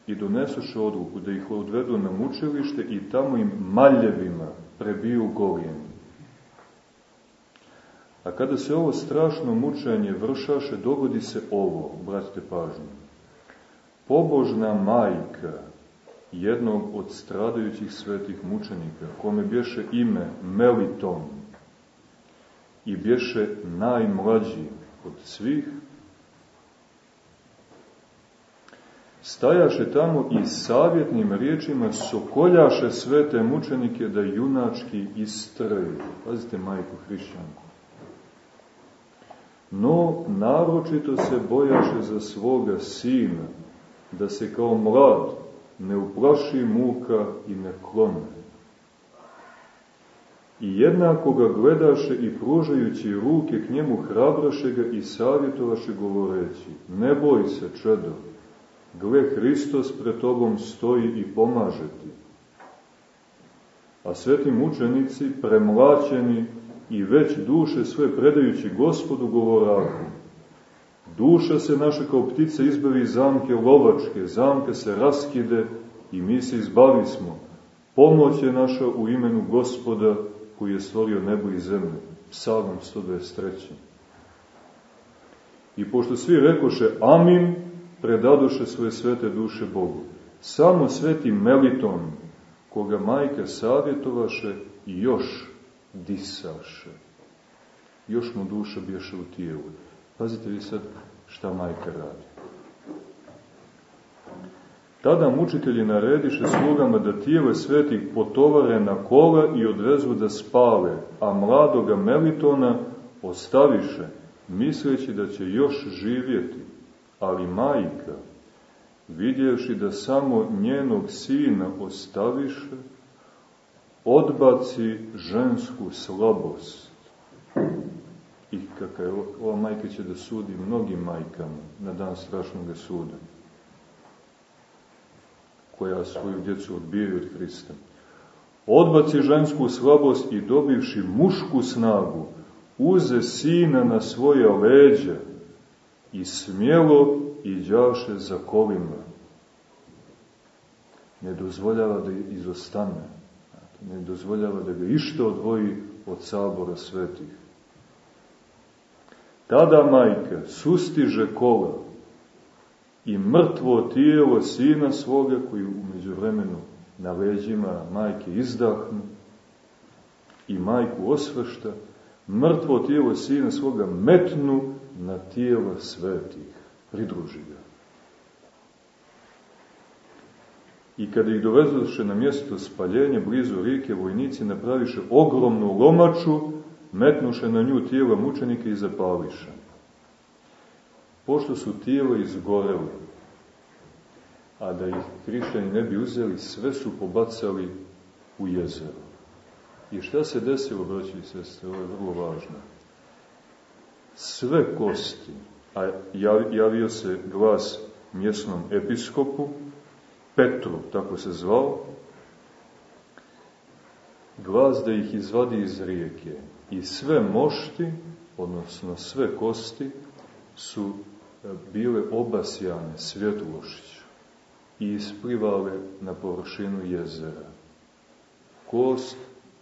i donesuše odluku da ih odvedu na mučilište i tamo im maljevima prebiju govijeni. A kada se ovo strašno mučenje vršaše, dogodi se ovo, obratite pažnju. Pobožna majka jednog od stradajućih svetih mučenika, kome bješe ime Meliton i bješe najmlađi od svih, stajaše tamo i savjetnim riječima sokoljaše svete mučenike da junački istraju. Pazite, majku hrišćanku. No, naročito se bojaše za svoga sina, da se kao mlad ne uplaši muka i ne klone. I jednako ga gledaše i pružajući ruke k njemu hrabraše ga i savjetovaše govoreći, ne boj se, čedo, gle Hristos pred tobom stoji i pomaže ti. A sveti mučenici, premlaćeni i već duše sve predajući gospodu govoraku, Duša se naša kao ptica izbavi iz zamke lovačke, zamka se raskide i mi se izbavi smo. Pomoć je naša u imenu gospoda koji je stvorio nebo i zemlju. Psalm 123. I pošto svi rekoše amin, predadoše svoje svete duše Bogu. Samo sveti Meliton, koga majka savjetovaše i još disaše. Još mu duša bješe u tijelu. Pazite vi sad šta majka radi. Tada mučitelji narediše slugama da tijele svetih potovare na kola i odvezu da spale, a mladoga Melitona ostaviše, misleći da će još živjeti. Ali majka, vidjevši da samo njenog sina ostaviše, odbaci žensku slabost. I kakav je ova majka će da sudi mnogim majkama na dan strašnog suda koja svoju djecu odbijaju od Hrista. Odbaci žensku slabost i dobivši mušku snagu, uze sina na svoje leđa i smjelo iđaše za kolima. Ne dozvoljava da izostane, ne dozvoljava da ga ište odvoji od sabora svetih. Tada majka sustiže kola, i mrtvo tijelo sina svoga koji umeđu vremenu na leđima majke izdahnu i majku osvršta, mrtvo tijelo sina svoga metnu na tijelo svetih, pridruži ga. I kada ih dovezoše na mjesto spaljenja blizu rijeke, vojnici napraviše ogromnu lomaču, metnuše na nju tijela mučenika i zapališe pošto su tijelo izgoreli, a da ih hrišćani ne bi uzeli, sve su pobacali u jezero. I šta se desilo, braći i sestre, ovo je vrlo važno. Sve kosti, a javio se glas mjesnom episkopu, Petru, tako se zvao, glas da ih izvadi iz rijeke. I sve mošti, odnosno sve kosti, su bile obasjane svjetlošću i isplivale na površinu jezera. Kost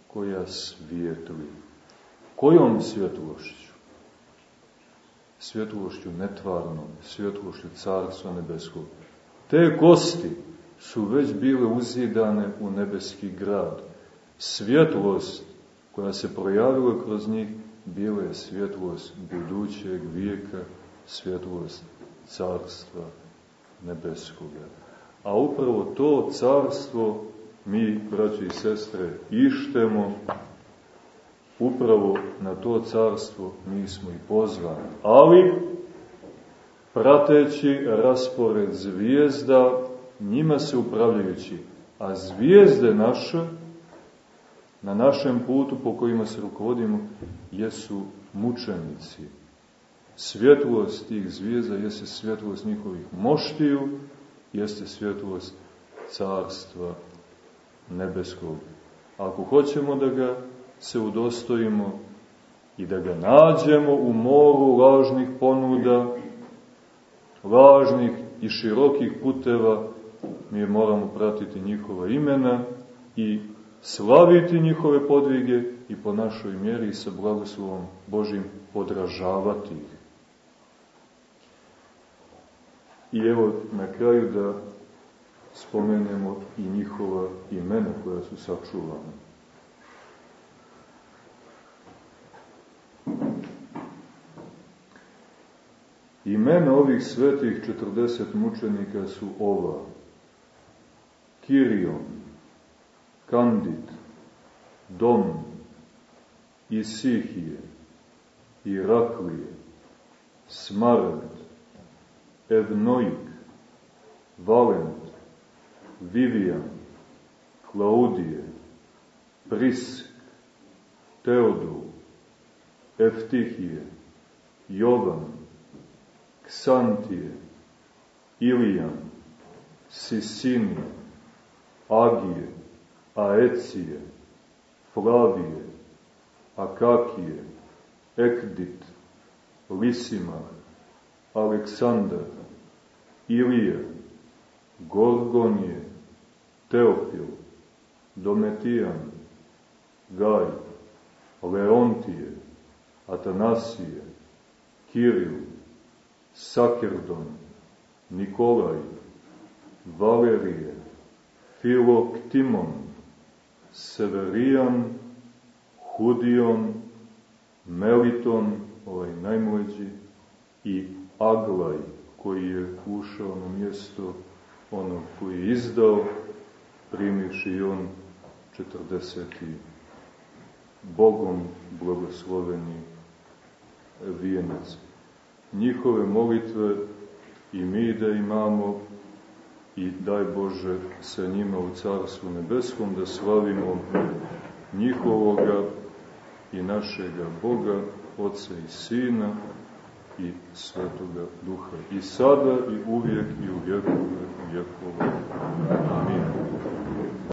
koja svijetli. Kojom svjetlošću? Svjetlošću netvarnom, svjetlošću Carstva nebeskog. Te kosti su već bile uzidane u nebeski grad. Svjetlost koja se projavila kroz njih bila je svjetlost budućeg vijeka svjetlost carstva nebeskoga. A upravo to carstvo mi, braći i sestre, ištemo, upravo na to carstvo mi smo i pozvani. Ali, prateći raspored zvijezda, njima se upravljajući, a zvijezde naše, na našem putu po kojima se rukovodimo, jesu mučenici, svjetlost tih zvijezda jeste svjetlost njihovih moštiju, jeste svjetlost carstva nebeskog. Ako hoćemo da ga se udostojimo i da ga nađemo u moru lažnih ponuda, lažnih i širokih puteva, mi moramo pratiti njihova imena i slaviti njihove podvige i po našoj mjeri sa blagoslovom Božim podražavati ih. I evo na kraju da spomenemo i njihova imena koja su sačuvana. Imena ovih svetih 40 mučenika su ova. Kirion, Kandid, Dom, Isihije, Iraklije, Smaragd, Evnoik, Valent, Vivian, Klaudije, Prisk, Teodul, Eftihije, Jovan, Ksantije, Ilijan, Sisinije, Agije, Aecije, Flavije, Akakije, Ekdit, Lisimar, Aleksandar, Ilija, Gorgonije, Teofil, Dometijan, Gaj, Leontije, Atanasije, Kiril, Sakerdon, Nikolaj, Valerije, Filoktimon, Severijan, Hudion, Meliton, ovaj najmlađi, i Aglaj, koji je ušao na mjesto onog koji je izdao, primiši i on 40. Bogom blagosloveni vijenac. Njihove molitve i mi da imamo i daj Bože sa njima u Carstvu Nebeskom da slavimo njihovoga i našega Boga, Otca i Sina i Svetoga Duha. I sada i uvijek i u vjekove vjekova. Amin.